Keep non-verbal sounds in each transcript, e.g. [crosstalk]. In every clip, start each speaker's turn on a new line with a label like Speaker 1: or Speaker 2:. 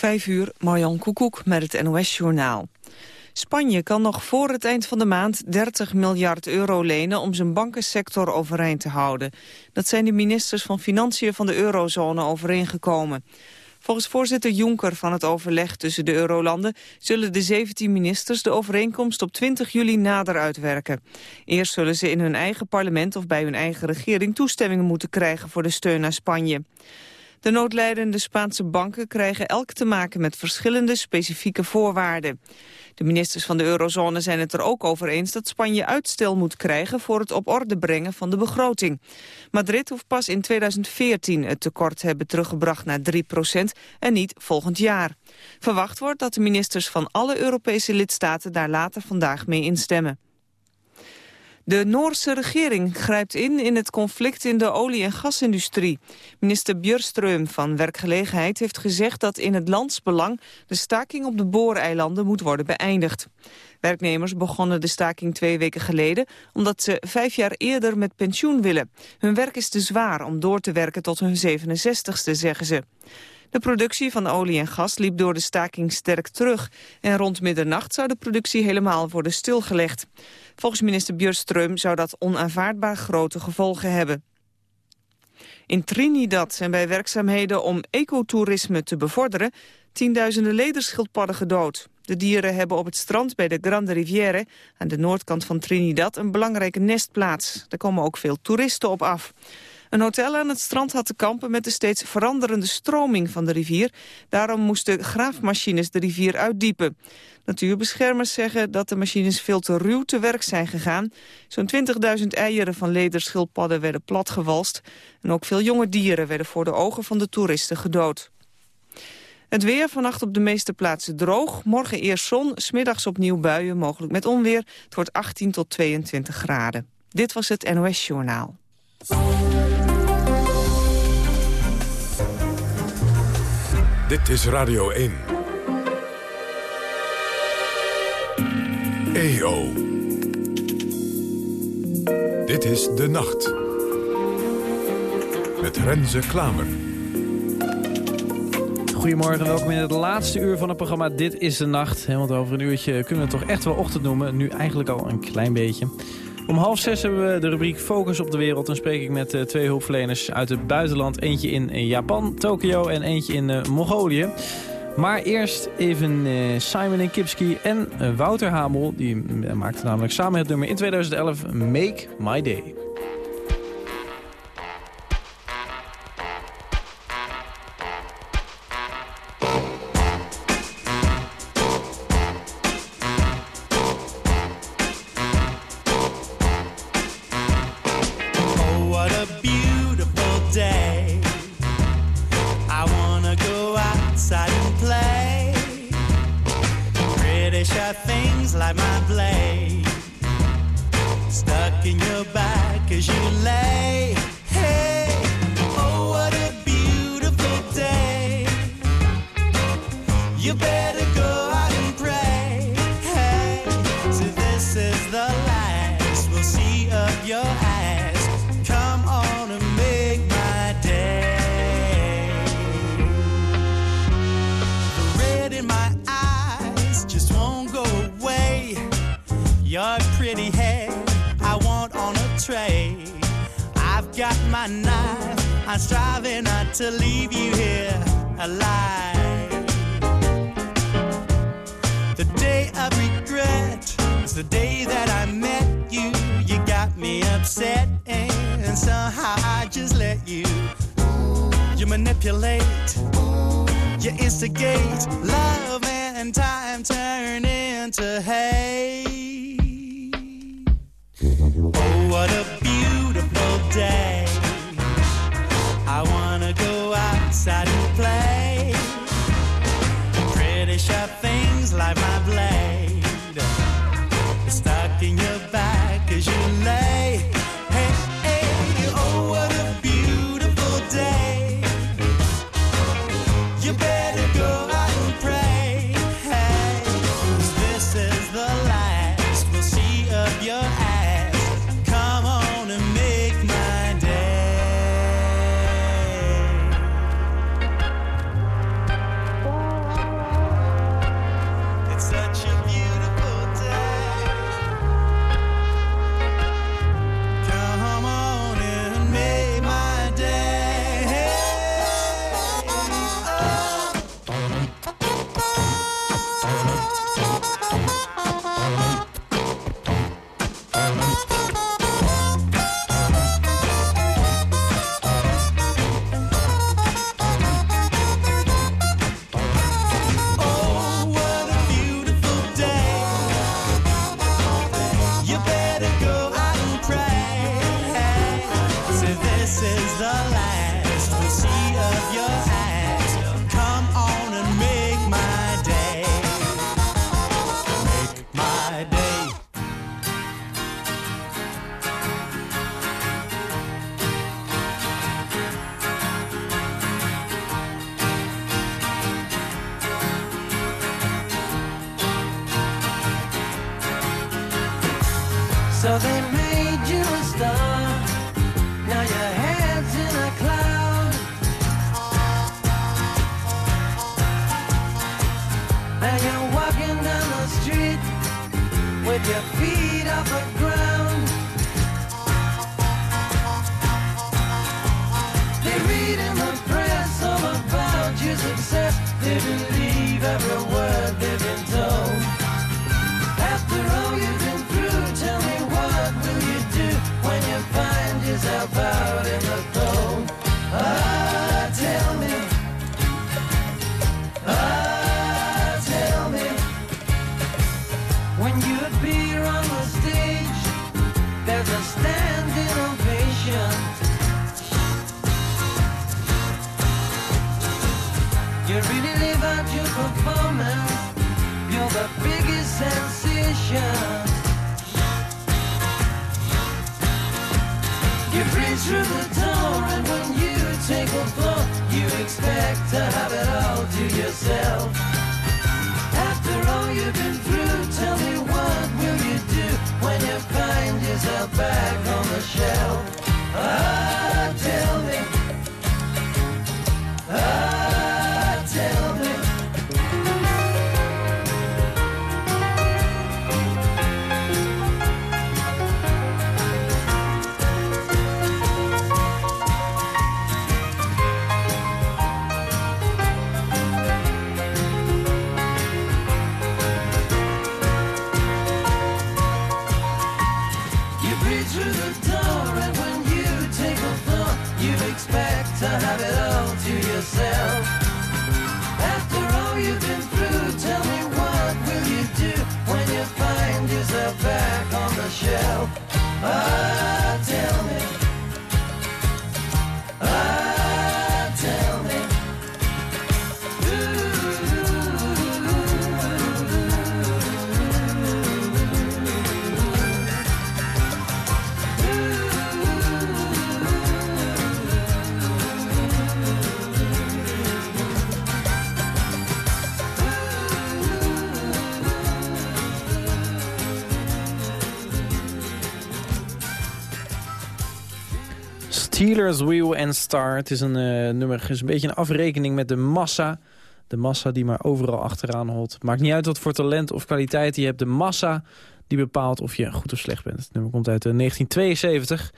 Speaker 1: Vijf uur, Marjan Koekoek met het NOS-journaal. Spanje kan nog voor het eind van de maand 30 miljard euro lenen om zijn bankensector overeind te houden. Dat zijn de ministers van Financiën van de eurozone overeengekomen. Volgens voorzitter Juncker van het overleg tussen de eurolanden zullen de 17 ministers de overeenkomst op 20 juli nader uitwerken. Eerst zullen ze in hun eigen parlement of bij hun eigen regering toestemmingen moeten krijgen voor de steun aan Spanje. De noodlijdende Spaanse banken krijgen elk te maken met verschillende specifieke voorwaarden. De ministers van de eurozone zijn het er ook over eens dat Spanje uitstel moet krijgen voor het op orde brengen van de begroting. Madrid hoeft pas in 2014 het tekort hebben teruggebracht naar 3% en niet volgend jaar. Verwacht wordt dat de ministers van alle Europese lidstaten daar later vandaag mee instemmen. De Noorse regering grijpt in in het conflict in de olie- en gasindustrie. Minister Björström van Werkgelegenheid heeft gezegd dat in het landsbelang de staking op de booreilanden moet worden beëindigd. Werknemers begonnen de staking twee weken geleden omdat ze vijf jaar eerder met pensioen willen. Hun werk is te zwaar om door te werken tot hun 67ste, zeggen ze. De productie van olie en gas liep door de staking sterk terug. En rond middernacht zou de productie helemaal worden stilgelegd. Volgens minister Björström zou dat onaanvaardbaar grote gevolgen hebben. In Trinidad zijn bij werkzaamheden om ecotourisme te bevorderen... tienduizenden lederschildpadden gedood. De dieren hebben op het strand bij de Grande Rivière... aan de noordkant van Trinidad een belangrijke nestplaats. Daar komen ook veel toeristen op af. Een hotel aan het strand had te kampen met de steeds veranderende stroming van de rivier. Daarom moesten graafmachines de rivier uitdiepen. Natuurbeschermers zeggen dat de machines veel te ruw te werk zijn gegaan. Zo'n 20.000 eieren van lederschildpadden werden platgewalst. En ook veel jonge dieren werden voor de ogen van de toeristen gedood. Het weer vannacht op de meeste plaatsen droog. Morgen eerst zon, smiddags opnieuw buien, mogelijk met onweer. Het wordt 18 tot 22 graden. Dit was het NOS Journaal.
Speaker 2: Dit is Radio 1. EO. Dit is De Nacht. Met Renze Klamer.
Speaker 3: Goedemorgen, welkom in het laatste uur van het programma Dit is de Nacht. Want over een uurtje kunnen we het toch echt wel ochtend noemen. Nu eigenlijk al een klein beetje. Om half zes hebben we de rubriek Focus op de Wereld. Dan spreek ik met uh, twee hulpverleners uit het buitenland. Eentje in Japan, Tokio en eentje in uh, Mongolië. Maar eerst even Simon Kipski en Wouter Hamel. Die maakten namelijk samen het nummer in 2011 Make My Day.
Speaker 4: got my knife. I'm striving not to leave you here alive. The day of regret is the day that I met you. You got me upset, and somehow I just let you. You manipulate, you instigate. Love and time turn into hate. Oh, what a beauty day. I wanna go outside and play. Pretty sharp things like my blade stuck in your back as you lay. feet of a through the door And when you take a floor You expect to have it all to yourself. After all you've been through Tell me what will you do When you find yourself back on the shelf? Ah, tell me. Ah.
Speaker 5: Steelers, Wheel and Star. Het is een uh, nummer, is een beetje een afrekening met de massa. De massa die maar overal achteraan holt. Maakt niet uit wat voor talent of kwaliteit je hebt. De massa die bepaalt of je goed of slecht bent. Het nummer komt uit eh, 1972.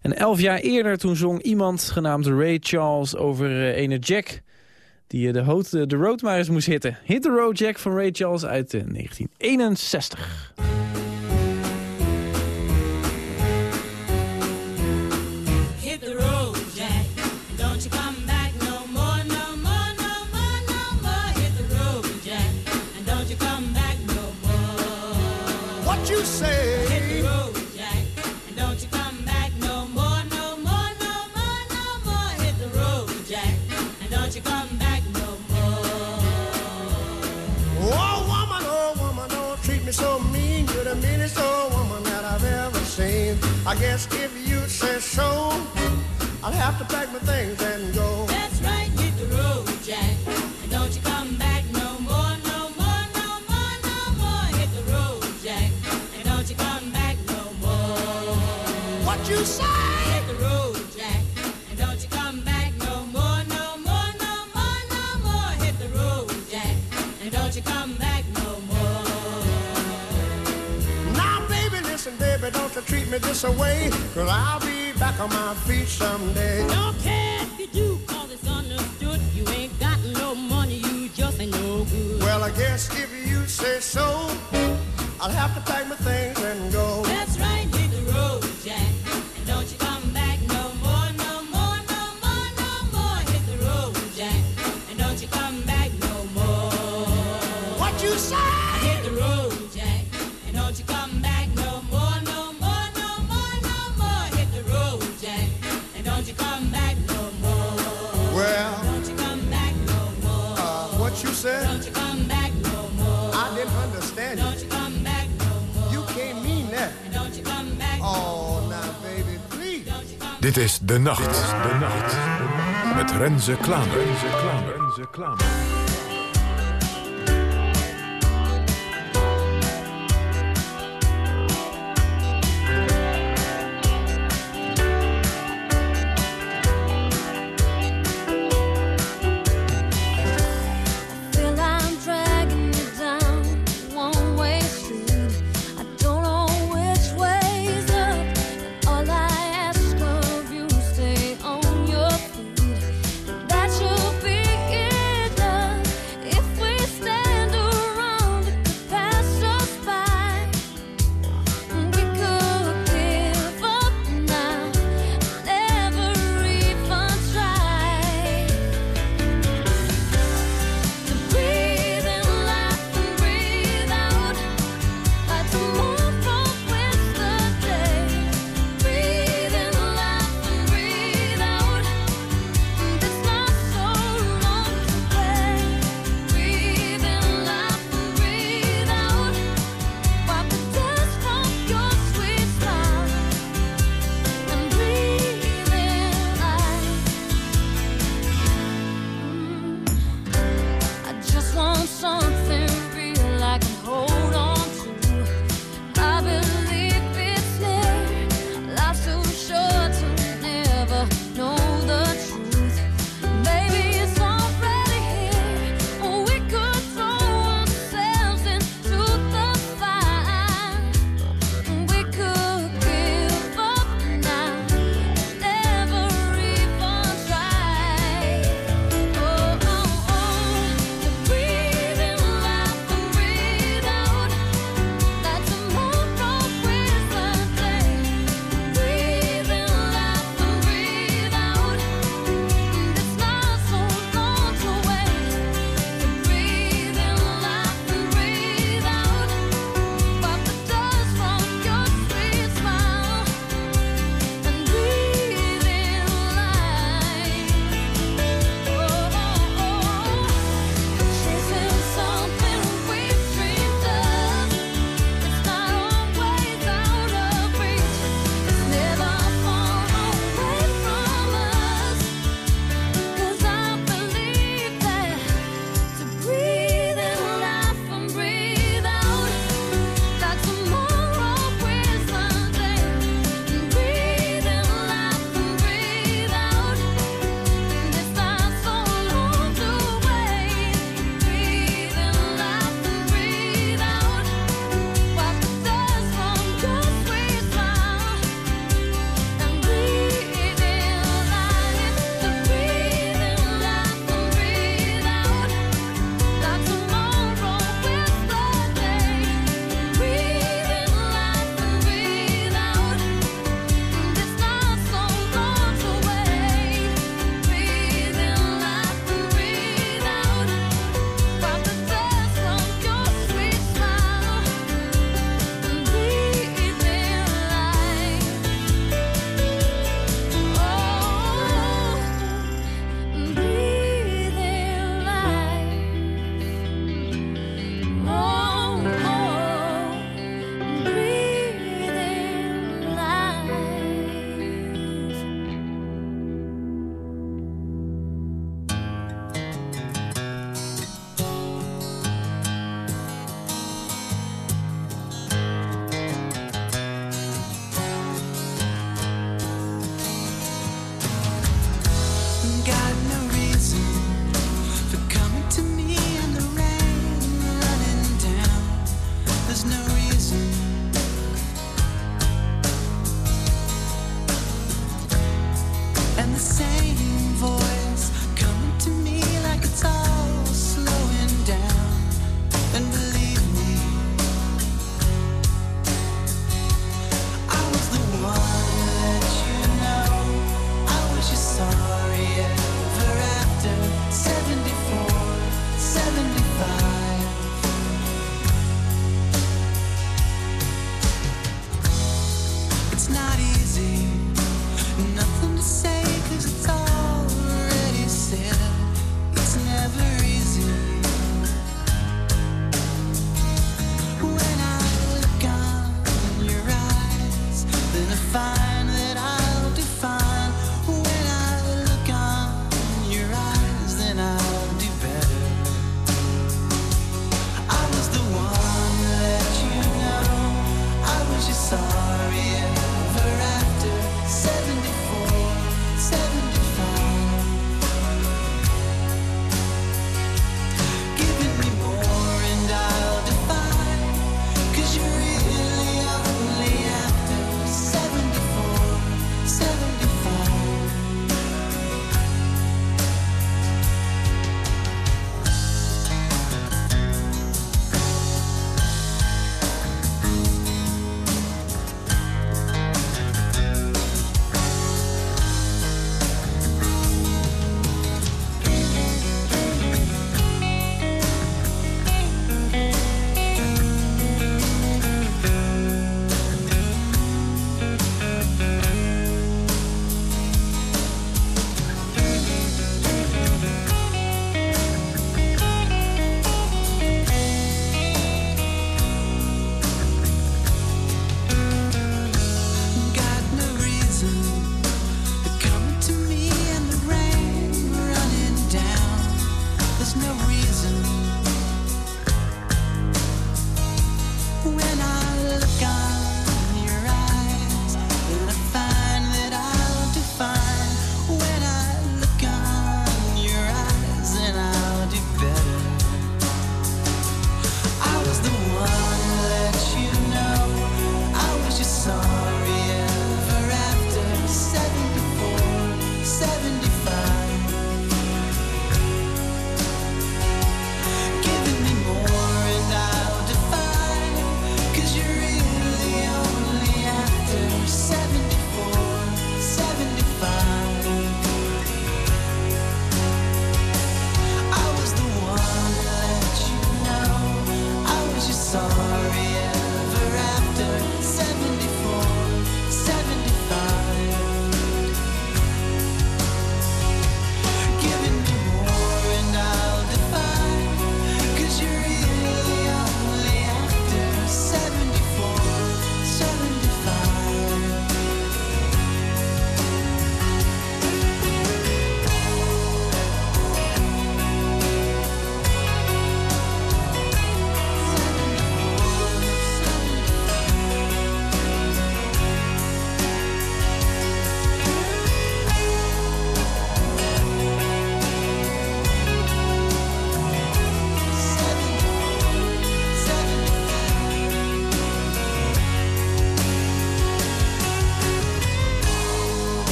Speaker 5: En elf jaar eerder toen zong iemand genaamd Ray Charles over eh, een Jack... die de, de road maar eens moest hitten. Hit the Road Jack van Ray Charles uit 1961.
Speaker 6: I guess if you say so, I'll have to pack my things and go. me this away, cause I'll be back on my feet someday.
Speaker 2: Okay. De nacht. De nacht. Met Renze Klamer. Renze Klamer.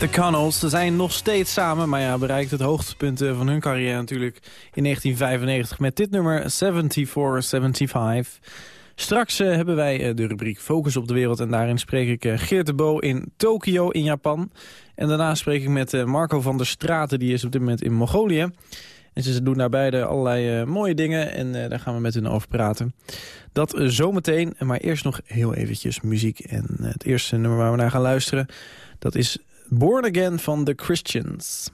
Speaker 5: De Connells, ze zijn nog steeds samen, maar ja, bereikt het hoogtepunt eh, van hun carrière natuurlijk in 1995 met dit nummer 7475. Straks eh, hebben wij eh, de rubriek Focus op de Wereld en daarin spreek ik Geert de Bo in Tokio in Japan. En daarna spreek ik met Marco van der Straten, die is op dit moment in Mongolië. En ze doen daar beide allerlei mooie dingen en daar gaan we met hun over praten. Dat zometeen, maar eerst nog heel eventjes muziek. En het eerste nummer waar we naar gaan luisteren, dat is Born Again van The Christians.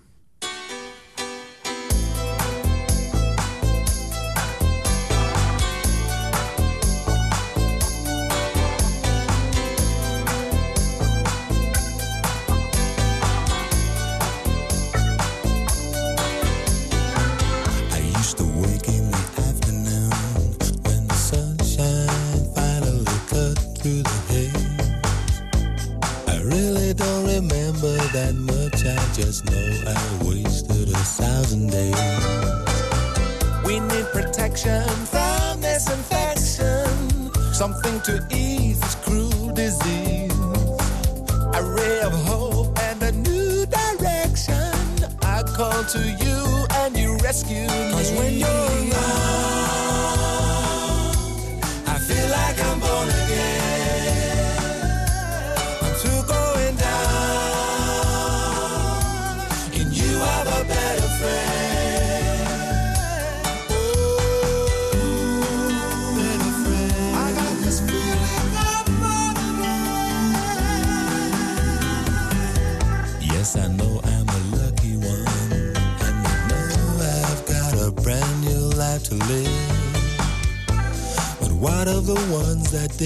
Speaker 7: That much. I just know I wasted a thousand days. We need protection from this infection, something to ease this cruel disease. A ray of hope and a new direction. I call to you and you rescue me. Cause when you're around,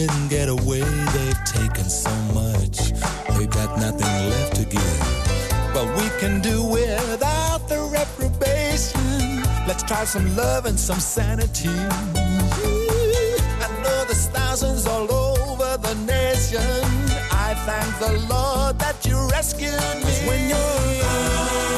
Speaker 7: didn't get away? They've taken so much, they got nothing left to give. But we can do without the reprobation. Let's try some love and some sanity. I know there's thousands all over the nation. I thank the Lord that you rescued me. when you're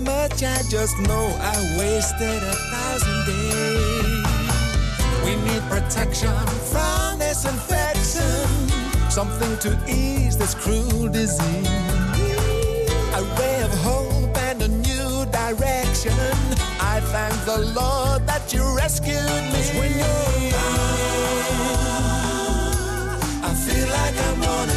Speaker 8: much I just know I wasted a thousand days. We need protection from this infection, something to ease this cruel disease. A ray of hope and a new direction. I thank the Lord that you rescued me. When you're around, I feel like I'm
Speaker 5: on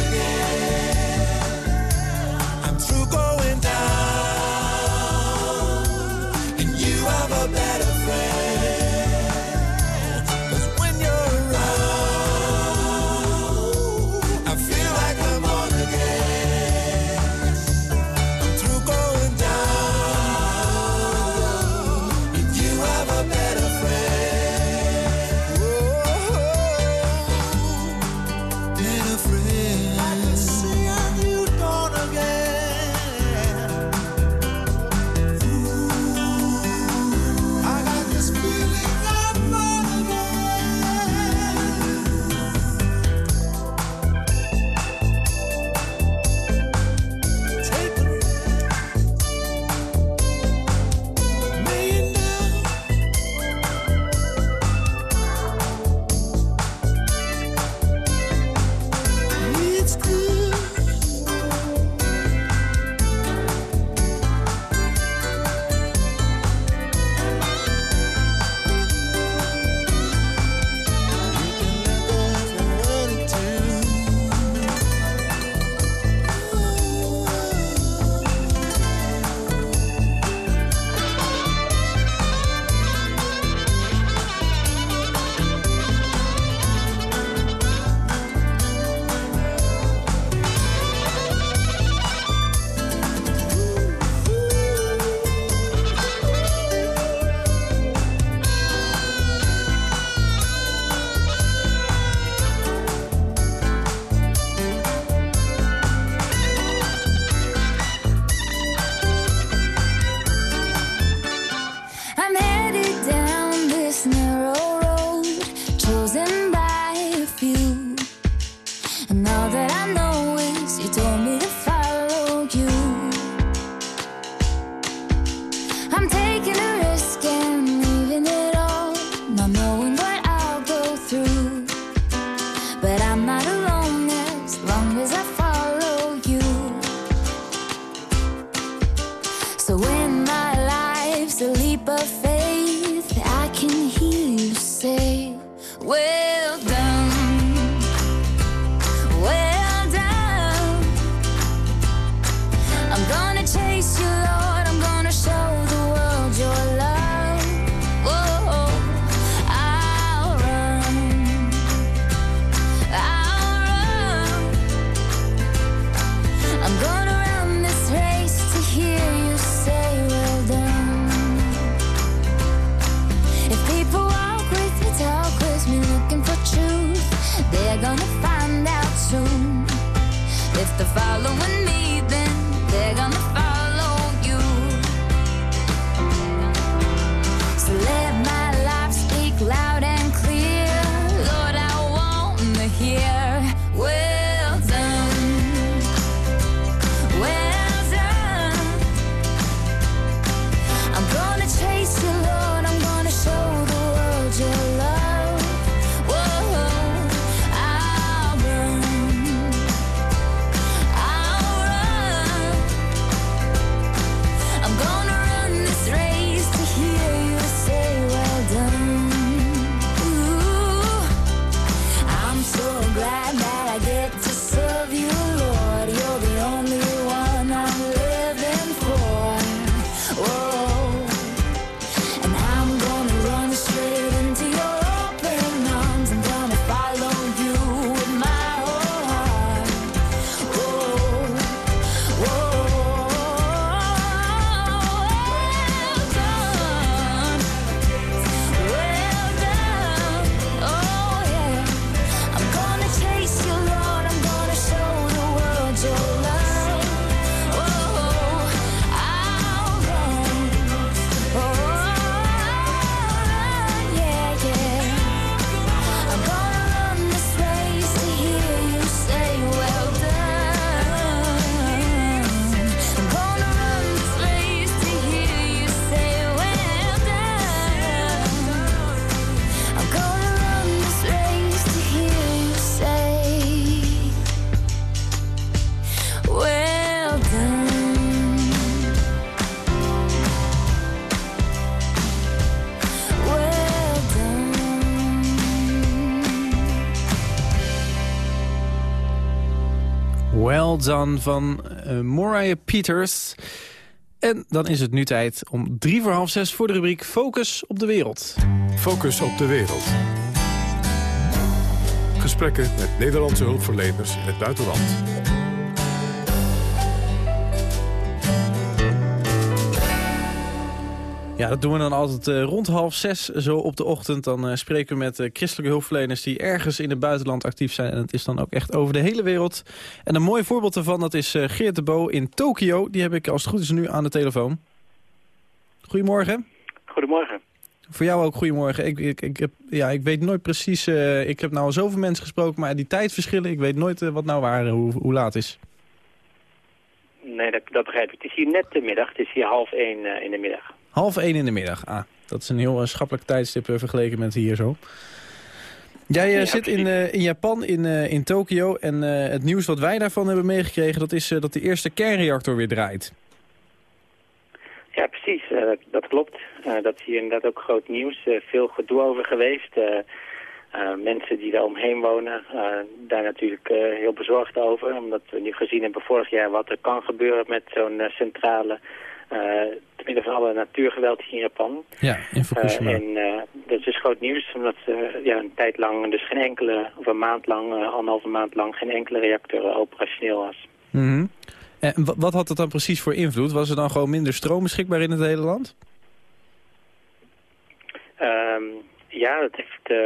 Speaker 5: Van eh, Mariah Peters. En dan is het nu tijd om drie voor half zes voor de rubriek Focus op de Wereld.
Speaker 2: Focus op de wereld. Gesprekken met Nederlandse hulpverleners in het buitenland.
Speaker 5: Ja, dat doen we dan altijd eh, rond half zes zo op de ochtend. Dan eh, spreken we met eh, christelijke hulpverleners die ergens in het buitenland actief zijn. En het is dan ook echt over de hele wereld. En een mooi voorbeeld daarvan, dat is Geert de Bo in Tokio. Die heb ik als het goed is nu aan de telefoon. Goedemorgen.
Speaker 9: Goedemorgen.
Speaker 5: Voor jou ook goedemorgen. Ik, ik, ik, heb, ja, ik weet nooit precies, ik heb nou al zoveel mensen gesproken, maar die tijdverschillen, ik weet nooit wat nou waar, hoe, hoe laat is.
Speaker 9: Nee, dat, dat begrijp ik. Het is hier net de middag. Het is hier half één in de middag.
Speaker 5: Half één in de middag. Ah, dat is een heel eh, schappelijk tijdstip eh, vergeleken met hier zo. Jij eh,
Speaker 9: Ja,
Speaker 5: zit in, in Japan, in, in Tokio. En het nieuws wat wij daarvan hebben meegekregen... dat is dat de eerste kernreactor weer draait.
Speaker 9: Ja, precies. dat, klopt. Dat is hier inderdaad ook groot nieuws. Veel gedoe over geweest. Mensen die daar omheen wonen, eh, daar natuurlijk heel bezorgd over. Omdat we nu gezien hebben vorig jaar wat er kan gebeuren met zo'n centrale... eh te midden van alle natuurgeweld hier in Japan.
Speaker 5: Ja, in
Speaker 9: Eh,
Speaker 5: Fukushima.
Speaker 9: en eh, dat is dus groot nieuws, omdat eh, ja, een tijd lang, dus geen enkele, of een maand lang, anderhalve maand lang, geen enkele reactor operationeel was.
Speaker 5: Mhm. En wa- wat had het dan precies voor invloed? Was er dan gewoon minder stroom beschikbaar in het hele land?
Speaker 9: Ehm, ja, dat heeft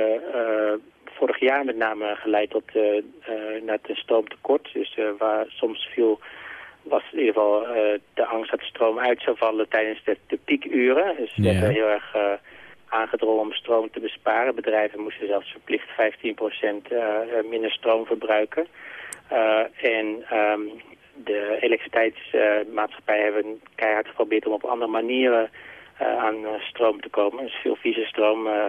Speaker 9: vorig jaar met name geleid tot eh, eh, naar een stroomtekort. Dus eh, waar soms viel, was in ieder geval eh, de angst dat de stroom uit zou vallen tijdens de, de piekuren. Dus we
Speaker 5: Ja.
Speaker 9: hebben heel erg eh, aangedrongen om stroom te besparen. Bedrijven moesten zelfs verplicht 15% eh, minder stroom verbruiken. En ehm, de elektriciteitsmaatschappijen hebben keihard geprobeerd om op andere manieren aan stroom te komen. Dus veel vieze stroom, eh,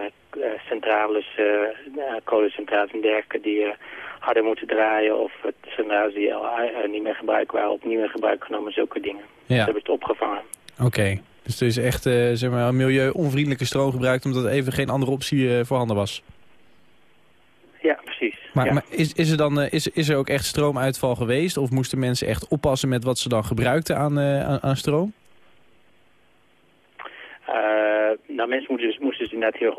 Speaker 9: centrales, eh, eh, kolencentrales en dergelijke die eh, harder moeten draaien of het centrales die al eh, niet meer gebruikt waren opnieuw in gebruik genomen, zulke dingen. Ze
Speaker 5: Ja,
Speaker 9: hebben het opgevangen.
Speaker 5: oké. Dus er is echt eh, zeg maar, milieu-onvriendelijke stroom gebruikt... omdat er even geen andere optie eh, voorhanden was.
Speaker 9: Ja, precies.
Speaker 5: Maar,
Speaker 9: ja.
Speaker 5: maar is, is, er dan, eh, is, is er ook echt stroomuitval geweest? Of moesten mensen echt oppassen met wat ze dan gebruikten aan, eh, aan, aan stroom?
Speaker 9: Eh, nou, mensen moeten dus, moesten dus inderdaad heel erg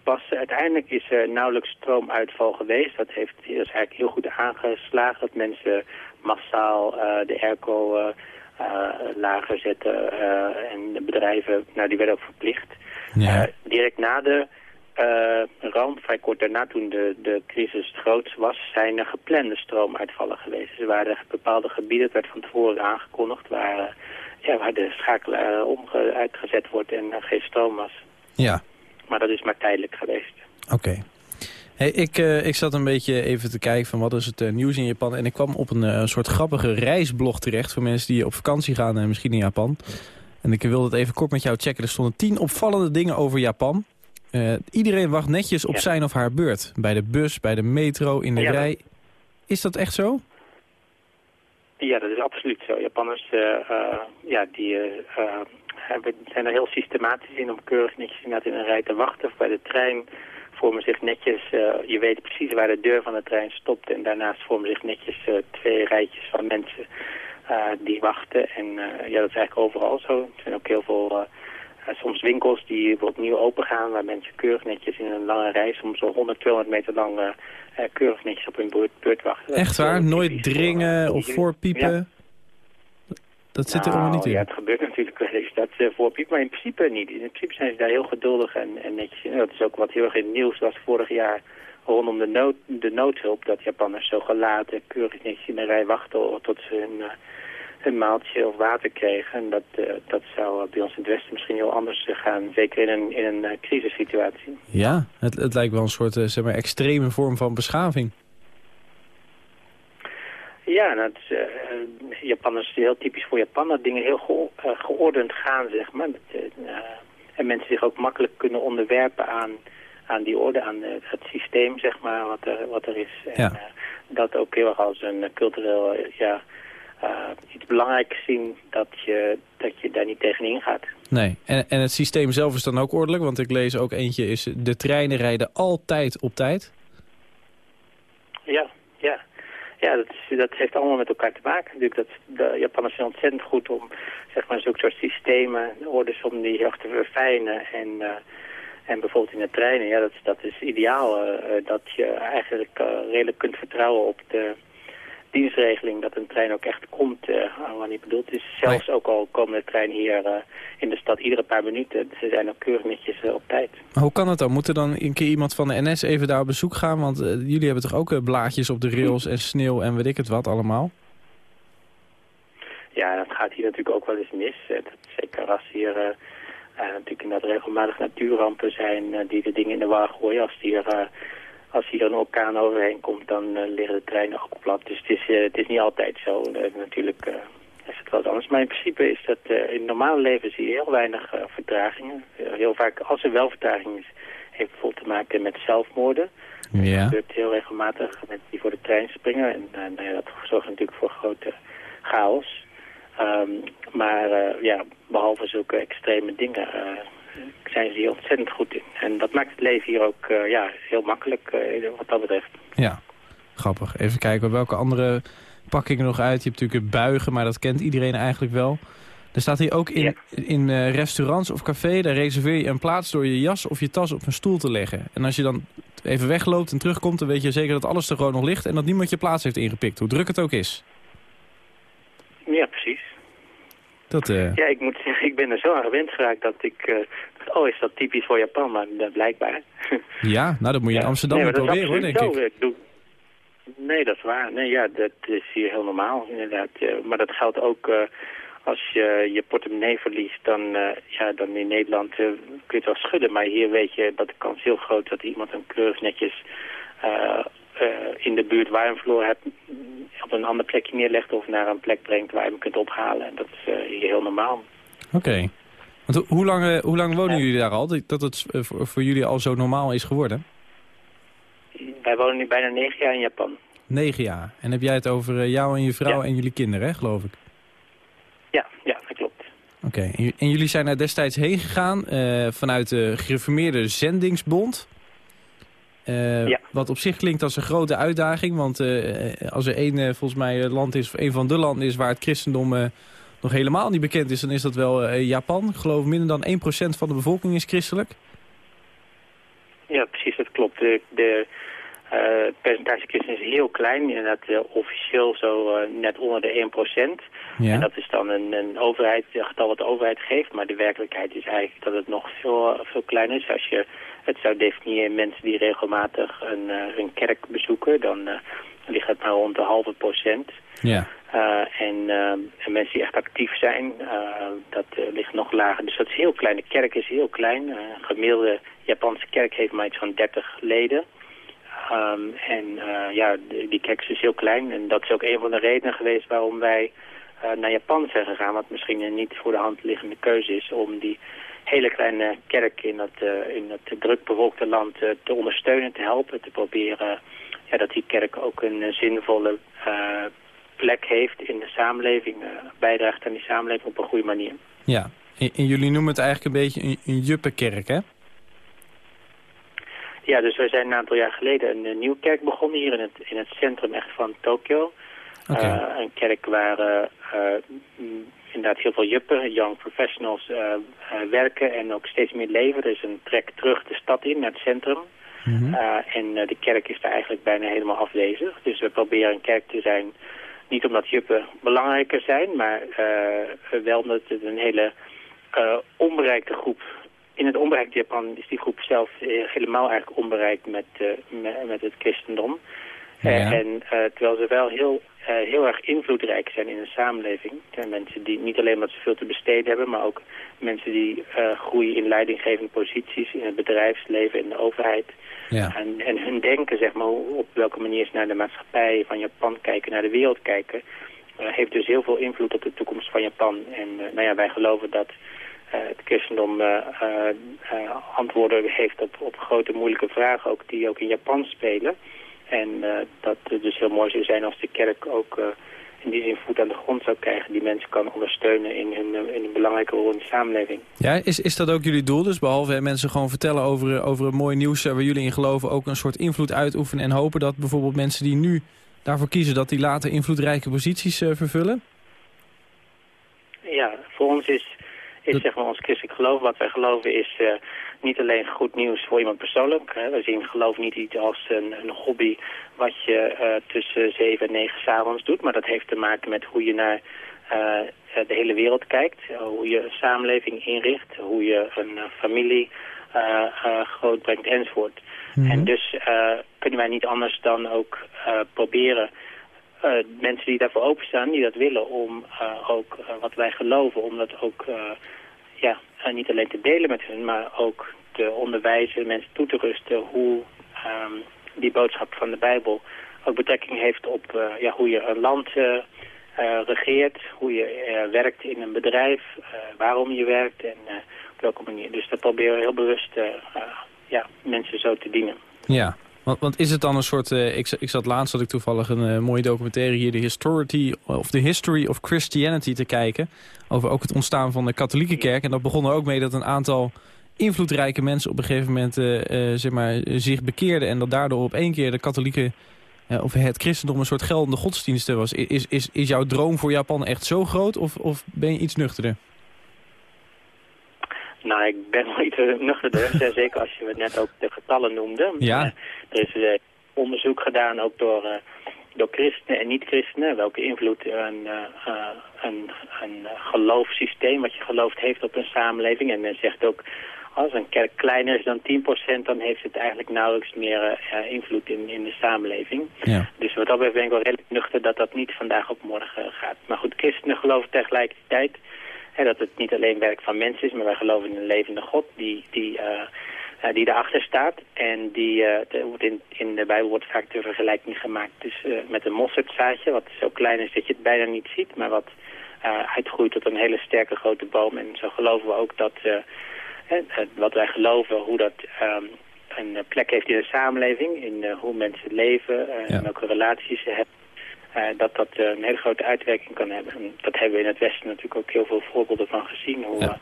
Speaker 9: oppassen. Uiteindelijk is er nauwelijks stroomuitval geweest. Dat heeft dat is eigenlijk heel goed aangeslagen. Dat mensen massaal eh, de airco eh, eh, lager zetten. en de bedrijven, nou, die werden ook verplicht.
Speaker 5: Ja.
Speaker 9: Direct na de eh, ramp, vrij kort daarna toen de, de crisis het grootst was, zijn er geplande stroomuitvallen geweest. Dus er waren bepaalde gebieden, het werd van tevoren aangekondigd, waar, ja, waar de schakelaar om uitgezet wordt en er geen stroom was.
Speaker 5: Ja,
Speaker 9: Maar dat is maar tijdelijk geweest.
Speaker 5: oké. Hey, ik, eh, ik zat een beetje even te kijken van wat is het eh, nieuws in Japan. En ik kwam op een eh, soort grappige reisblog terecht... voor mensen die op vakantie gaan, en misschien in Japan. En ik wilde het even kort met jou checken. Er stonden tien opvallende dingen over Japan. Iedereen wacht netjes op
Speaker 9: Ja.
Speaker 5: zijn of haar beurt. Bij de bus, bij de metro, in de
Speaker 9: Ja,
Speaker 5: rij. Is dat echt zo?
Speaker 9: Ja, dat is absoluut zo. Japanners ja, die, hebben, zijn er heel systematisch in om keurig netjes inderdaad in een rij te wachten. Of bij de trein vormen zich netjes, eh, je weet precies waar de deur van de trein stopt. En daarnaast vormen zich netjes eh, twee rijtjes van mensen eh, die wachten. En ja, dat is eigenlijk overal zo. Er zijn ook heel veel... soms winkels die opnieuw open gaan, waar mensen keurig netjes in een lange rij, soms zo 100, 200 meter lang keurig netjes op hun beurt, wachten.
Speaker 5: Echt waar? Nooit dringen of voorpiepen?
Speaker 9: Ja.
Speaker 5: Dat zit er allemaal niet in.
Speaker 9: Nou, Ja, het gebeurt natuurlijk wel eens dat ze voorpiepen, maar in principe niet. In principe zijn ze daar heel geduldig en, en netjes. in. dat is ook wat heel erg in het nieuws was vorig jaar rondom de, nood, de noodhulp. Dat Japanners zo gelaten, keurig netjes in de rij wachten tot ze hun, eh, hun maaltje of water kregen. En dat, eh, dat zou eh, bij ons in het Westen misschien heel anders eh, gaan. Zeker in een, in een eh, crisissituatie.
Speaker 5: Ja, het, het lijkt wel een soort eh, zeg maar, extreme vorm van beschaving.
Speaker 9: Ja, nou, het is, eh, Japanners is heel typisch voor Japan dat dingen heel geo- eh, geordend gaan, zeg maar. Dat, eh, en mensen zich ook makkelijk kunnen onderwerpen aan, aan die orde, aan het systeem, zeg maar, wat er, wat er is. En
Speaker 5: Ja.
Speaker 9: eh, dat ook heel erg als een cultureel, ja, iets belangrijks zien dat je, dat je daar niet tegenin gaat.
Speaker 5: Nee, en, en het systeem zelf is dan ook ordelijk, want ik lees ook eentje is de treinen rijden altijd op tijd.
Speaker 9: Ja, ja. dat, is, dat heeft allemaal met elkaar te maken. Natuurlijk, dat, de Japanners zijn ontzettend goed om zeg maar, zulke soort systemen, orders om die heel te verfijnen. En, eh, en bijvoorbeeld in de treinen, ja, dat, dat is ideaal. eh, eh, dat je eigenlijk redelijk kunt vertrouwen op de dienstregeling dat een trein ook echt komt wanneer die bedoeld is. Zelfs ook al komen de treinen hier eh, in de stad iedere paar minuten. Ze zijn ook keurig netjes eh, op tijd.
Speaker 5: Maar hoe kan het dan? Moet er dan een keer iemand van de NS even daar op bezoek gaan? Want eh, jullie hebben toch ook blaadjes op de rails en sneeuw en weet ik het wat allemaal?
Speaker 9: Ja, dat gaat hier natuurlijk ook wel eens mis. Dat, zeker als hier natuurlijk inderdaad regelmatig natuurrampen zijn die de dingen in de war gooien. Als hier, als hier een orkaan overheen komt, dan eh, liggen de treinen ook plat. Dus het is, eh, het is niet altijd zo. Eh, natuurlijk is het wel anders. Maar in principe is dat in het normale leven zie je heel weinig vertragingen. Heel vaak, als er wel vertraging is, heeft het bijvoorbeeld te maken met zelfmoorden.
Speaker 5: Ja.
Speaker 9: Dat gebeurt heel regelmatig. Mensen die voor de trein springen. En nou ja, dat zorgt natuurlijk voor grote chaos. Ehm, maar ja, behalve zulke extreme dingen zijn ze hier ontzettend goed in. En dat maakt het leven hier ook eh, ja, heel makkelijk eh, wat dat betreft.
Speaker 5: Ja, grappig. Even kijken, welke andere pakkingen nog uit? Je hebt natuurlijk het buigen, maar dat kent iedereen eigenlijk wel. Er staat hier ook in,
Speaker 9: Ja.
Speaker 5: in eh, restaurants of café, daar reserveer je een plaats door je jas of je tas op een stoel te leggen. En als je dan even wegloopt en terugkomt, dan weet je zeker dat alles er gewoon nog ligt en dat niemand je plaats heeft ingepikt, hoe druk het ook is.
Speaker 9: Ja, precies.
Speaker 5: Dat, eh,
Speaker 9: Ja, ik moet zeggen, ik ben er zo aan gewend geraakt dat ik... eh, oh, is dat typisch voor Japan? Maar uh, blijkbaar. [laughs]
Speaker 5: ja, nou dat moet je in
Speaker 9: Ja.
Speaker 5: Amsterdam
Speaker 9: nee,
Speaker 5: maar proberen hoor, denk ik.
Speaker 9: doe... Nee, dat is waar. Nee, ja, dat is hier heel normaal, inderdaad. Maar dat geldt ook als je je portemonnee verliest. Dan, ja, dan in Nederland kun je het wel schudden. Maar hier weet je dat de kans heel groot dat iemand een keurig netjes... in de buurt waar je hem verloren hebt... op een ander plekje neerlegt of naar een plek brengt waar je hem kunt ophalen. En dat is eh, hier heel normaal.
Speaker 5: Oké. Want ho- hoe lang, eh, hoe lang wonen jullie daar al? Dat het eh, voor, jullie al zo normaal is geworden?
Speaker 9: Wij wonen nu bijna negen jaar in Japan.
Speaker 5: Negen jaar. En heb jij het over jou en je vrouw
Speaker 9: Ja.
Speaker 5: en jullie kinderen, hè, geloof ik?
Speaker 9: Ja, ja, dat klopt.
Speaker 5: Oké, en jullie zijn er destijds heen gegaan vanuit de gereformeerde zendingsbond. Eh,
Speaker 9: Ja.
Speaker 5: Wat op zich klinkt als een grote uitdaging, want eh, als er één eh, volgens mij eh, land is, of een van de landen is waar het christendom eh, nog helemaal niet bekend is, dan is dat wel eh, Japan. Ik geloof minder dan 1% van de bevolking is christelijk.
Speaker 9: Ja, precies, dat klopt. De, de eh, percentage christenen is heel klein. Inderdaad, eh, officieel zo eh, net onder de 1%.
Speaker 5: Ja.
Speaker 9: En dat is dan een, een overheid, een getal wat de overheid geeft. Maar de werkelijkheid is eigenlijk dat het nog veel, veel kleiner is. Als je het zou definiëren in mensen die regelmatig een, eh, een kerk bezoeken, dan eh, ligt het maar rond de halve procent.
Speaker 5: ja.
Speaker 9: Eh, en, eh, en mensen die echt actief zijn, eh, dat eh, ligt nog lager. Dus dat is heel klein. De kerk is heel klein. Eh, een gemiddelde Japanse kerk heeft maar iets van 30 leden. Ehm, en eh, ja, die kerk is dus heel klein. En dat is ook een van de redenen geweest waarom wij eh, naar Japan zijn gegaan. Wat misschien een niet voor de hand liggende keuze is om die hele kleine kerk in dat, eh, in dat druk bevolkte land eh, te ondersteunen, te helpen, te proberen ja, dat die kerk ook een eh, zinvolle eh, plek heeft in de samenleving, eh, bijdraagt aan die samenleving op een goede manier.
Speaker 5: ja. En, en jullie noemen het eigenlijk een beetje een, een juppenkerk, hè?
Speaker 9: Ja, dus wij zijn een aantal jaar geleden een, eh, nieuwe kerk begonnen hier in het, in het centrum echt van Tokio. Eh, een kerk waar eh, eh, inderdaad heel veel juppen, young professionals eh, eh, werken en ook steeds meer leven. Er is een trek terug de stad in, naar het centrum.
Speaker 5: Mhm.
Speaker 9: Eh, en de kerk is daar eigenlijk bijna helemaal afwezig. Dus we proberen een kerk te zijn, niet omdat juppen belangrijker zijn, maar wel omdat het een hele onbereikte groep... In het onbereikte Japan is die groep zelf helemaal eigenlijk onbereikt met, met, het christendom.
Speaker 5: Ja.
Speaker 9: en terwijl ze wel heel, heel erg invloedrijk zijn in de samenleving. Er zijn mensen die niet alleen omdat ze veel te besteden hebben, maar ook mensen die eh, groeien in leidinggevende posities in het bedrijfsleven, in de overheid.
Speaker 5: Ja.
Speaker 9: En, en hun denken, zeg maar, op welke manier ze naar de maatschappij van Japan kijken, naar de wereld kijken, eh, heeft dus heel veel invloed op de toekomst van Japan. En eh, nou ja, wij geloven dat eh, het christendom eh, eh, eh, antwoorden heeft op, op grote moeilijke vragen, ook die ook in Japan spelen. En eh, dat het dus heel mooi zou zijn als de kerk ook eh, in die zin voet aan de grond zou krijgen, die mensen kan ondersteunen in hun, eh, in een belangrijke rol in de samenleving.
Speaker 5: Ja, is, is dat ook jullie doel? Dus behalve hè, mensen gewoon vertellen over, over een mooi nieuws waar jullie in geloven... ook een soort invloed uitoefenen en hopen dat bijvoorbeeld mensen die nu daarvoor kiezen dat die later invloedrijke posities vervullen?
Speaker 9: Ja, voor ons is, is zeg maar ons christelijk geloof, wat wij geloven is niet alleen goed nieuws voor iemand persoonlijk. Hè. We zien geloof niet iets als een, een hobby wat je eh, tussen zeven en negen s'avonds doet. Maar dat heeft te maken met hoe je naar eh, de hele wereld kijkt. eh, hoe je een samenleving inricht. Hoe je een eh, familie eh, eh, grootbrengt enzovoort. En dus eh, kunnen wij niet anders dan ook eh, proberen eh, mensen die daarvoor openstaan, die dat willen, om eh, ook eh, wat wij geloven, om dat ook eh, ja, niet alleen te delen met hun, maar ook te onderwijzen, mensen toe te rusten hoe ehm, die boodschap van de Bijbel ook betrekking heeft op eh, ja, hoe je een land eh, eh, regeert, hoe je werkt in een bedrijf, waarom je werkt en op welke manier. Dus dat proberen we heel bewust ja, mensen zo te dienen.
Speaker 5: Ja, want, want is het dan een soort... eh, ik, ik zat laatst had ik toevallig een eh, mooie documentaire hier... History, of the History of Christianity te kijken. Over ook het ontstaan van de katholieke kerk. En dat begon er ook mee dat een aantal invloedrijke mensen... op een gegeven moment eh, zeg maar, zich bekeerden. En dat daardoor op één keer de katholieke... of het christendom een soort geldende godsdienst was. Is, is, is jouw droom voor Japan echt zo groot? Of, of ben je iets nuchterder?
Speaker 9: Nou, ik ben wel iets nuchterder, eh, [laughs] zeker als je het net ook de getallen noemde.
Speaker 5: Ja.
Speaker 9: Eh, er is eh, onderzoek gedaan ook door, eh, door christenen en niet-christenen, welke invloed een, eh, een, een geloofssysteem, wat je gelooft, heeft op een samenleving. En men zegt ook, als een kerk kleiner is dan 10%, dan heeft het eigenlijk nauwelijks meer invloed in, in de samenleving.
Speaker 5: Ja.
Speaker 9: Dus wat dat betreft ben ik wel redelijk nuchter dat dat niet vandaag op morgen gaat. Maar goed, christenen geloven tegelijkertijd dat het niet alleen werk van mensen is, maar wij geloven in een levende God die, die, eh, die daarachter staat. En die eh, wordt in, in de Bijbel wordt vaak de vergelijking gemaakt dus, met een mosterdzaadje, wat zo klein is dat je het bijna niet ziet, maar wat uitgroeit tot een hele sterke grote boom. En zo geloven we ook dat wat wij geloven, hoe dat ehm, een plek heeft in de samenleving, in hoe mensen leven,
Speaker 5: Ja.
Speaker 9: en welke relaties ze hebben. Eh, dat dat eh, een hele grote uitwerking kan hebben. En dat hebben we in het Westen natuurlijk ook heel veel voorbeelden van gezien. Hoe,
Speaker 5: Ja.
Speaker 9: eh,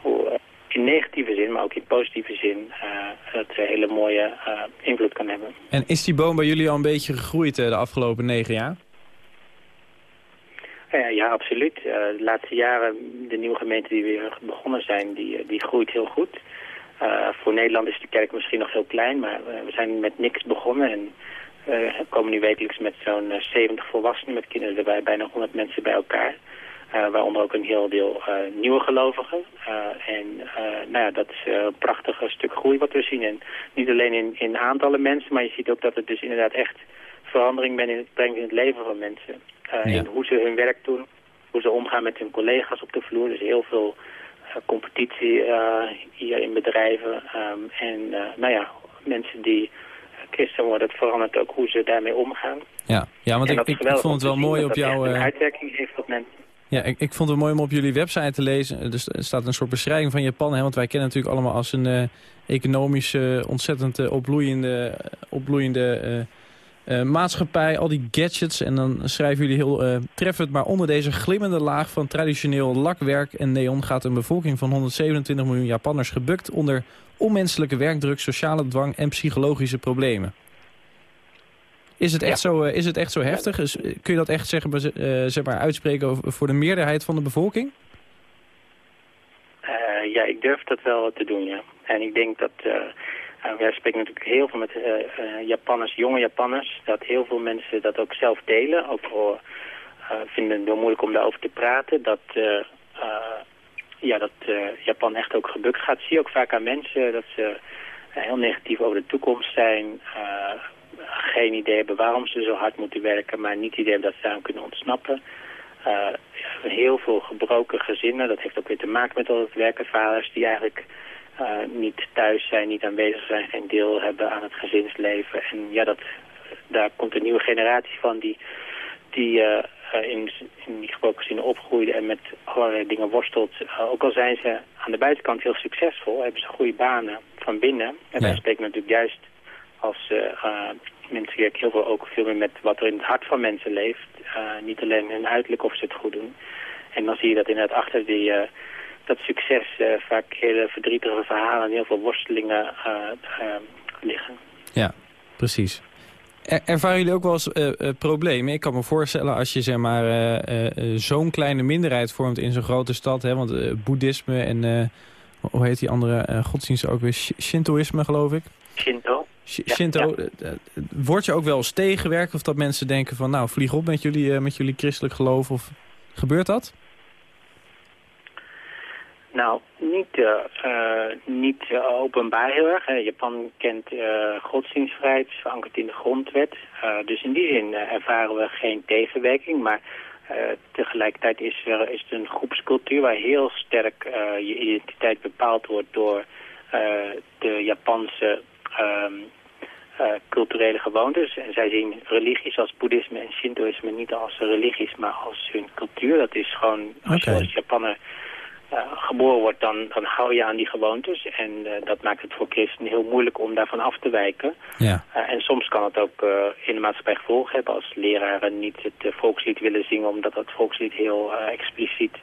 Speaker 9: hoe in negatieve zin, maar ook in positieve zin, het een hele mooie invloed kan hebben.
Speaker 5: En is die boom bij jullie al een beetje gegroeid de afgelopen negen jaar?
Speaker 9: Ja, absoluut. De laatste jaren, de nieuwe gemeenten die weer begonnen zijn, die, die groeit heel goed. Voor Nederland is de kerk misschien nog heel klein, maar we zijn met niks begonnen. En we komen nu wekelijks met zo'n eh, 70 volwassenen, met kinderen erbij, bijna 100 mensen bij elkaar. Eh, waaronder ook een heel deel eh, nieuwe gelovigen. Eh, en eh, nou ja, dat is eh, een prachtig stuk groei wat we zien. En niet alleen in, in aantallen mensen, maar je ziet ook dat het dus inderdaad echt verandering ben in het, brengt in het leven van mensen. Eh,
Speaker 5: Ja.
Speaker 9: In hoe ze hun werk doen, hoe ze omgaan met hun collega's op de vloer. Dus heel veel eh, competitie eh, hier in bedrijven. Ehm, en eh, nou ja, mensen die eh, christen worden, het verandert ook hoe ze daarmee omgaan.
Speaker 5: Ja, ja want ik, ik, vond het wel mooi op jouw... eh,
Speaker 9: uitwerking heeft op mensen.
Speaker 5: Ja, ik, ik vond het mooi om op jullie website te lezen. Er st- er staat een soort beschrijving van Japan. Hè, want wij kennen natuurlijk allemaal als een eh, economisch eh, ontzettend eh, opbloeiende, opbloeiende eh, maatschappij. Al die gadgets. En dan schrijven jullie heel eh, treffend. Maar onder deze glimmende laag van traditioneel lakwerk en neon... gaat een bevolking van 127 miljoen Japanners gebukt... onder onmenselijke werkdruk, sociale dwang en psychologische problemen. Is het echt, zo, eh, is het echt zo heftig? Is- kun je dat echt maar, eh, zeg maar, uitspreken over, voor de meerderheid van de bevolking?
Speaker 9: Ja, ik durf dat wel te doen, ja. En ik denk dat, wij spreken natuurlijk heel veel met eh, eh, Japanners, jonge Japanners, dat heel veel mensen dat ook zelf delen. Ook al eh, vinden het heel moeilijk om daarover te praten, dat, ja, dat Japan echt ook gebukt gaat. Zie je ook vaak aan mensen dat ze heel negatief over de toekomst zijn, geen idee hebben waarom ze zo hard moeten werken, maar niet idee hebben dat ze aan kunnen ontsnappen. Heel veel gebroken gezinnen. Dat heeft ook weer te maken met al het werken. Vaders die eigenlijk niet thuis zijn, niet aanwezig zijn, geen deel hebben aan het gezinsleven. En ja, dat, daar komt een nieuwe generatie van die, die uh, in, in die gebroken gezinnen opgroeide en met allerlei dingen worstelt. Uh, ook al zijn ze aan de buitenkant heel succesvol, hebben ze goede banen van binnen. En ja. wij spreken natuurlijk juist als mensen die heel veel ook veel meer met wat er in het hart van mensen leeft. Niet alleen hun uiterlijk of ze het goed doen. En dan zie je dat inderdaad achter die, dat succes uh, vaak hele verdrietige verhalen en heel veel worstelingen liggen.
Speaker 5: Ja, precies. Er- ervaren jullie ook wel eens eh, eh, problemen? Ik kan me voorstellen als je zeg maar, eh, eh, eh, zo'n kleine minderheid vormt in zo'n grote stad. Hè, want eh, boeddhisme en eh, hoe heet die andere eh, godsdienst ook weer? Sh- Shintoïsme geloof ik.
Speaker 9: Shinto.
Speaker 5: Sh-
Speaker 9: Ja,
Speaker 5: Shinto, eh, eh, word je ook wel eens tegengewerkt of dat mensen denken van nou vlieg op met jullie, eh, met jullie christelijk geloof? Of gebeurt dat?
Speaker 9: Nou, niet, eh, niet eh, openbaar heel erg. hè. Japan kent eh, godsdienstvrijheid, is verankerd in de grondwet. Eh, dus in die zin ervaren we geen tegenwerking. Maar eh, tegelijkertijd is, er, is het een groepscultuur waar heel sterk je identiteit bepaald wordt door de Japanse ehm, eh, culturele gewoontes. En zij zien religies als boeddhisme en shintoïsme niet als religies, maar als hun cultuur. Dat is gewoon, als je
Speaker 5: Oké.
Speaker 9: als Japaner eh, geboren wordt, dan, dan hou je aan die gewoontes. En eh, dat maakt het voor christenen heel moeilijk om daarvan af te wijken.
Speaker 5: Ja.
Speaker 9: Eh, en soms kan het ook eh, in de maatschappij gevolgen hebben als leraren niet het eh, volkslied willen zingen, omdat dat volkslied heel eh, expliciet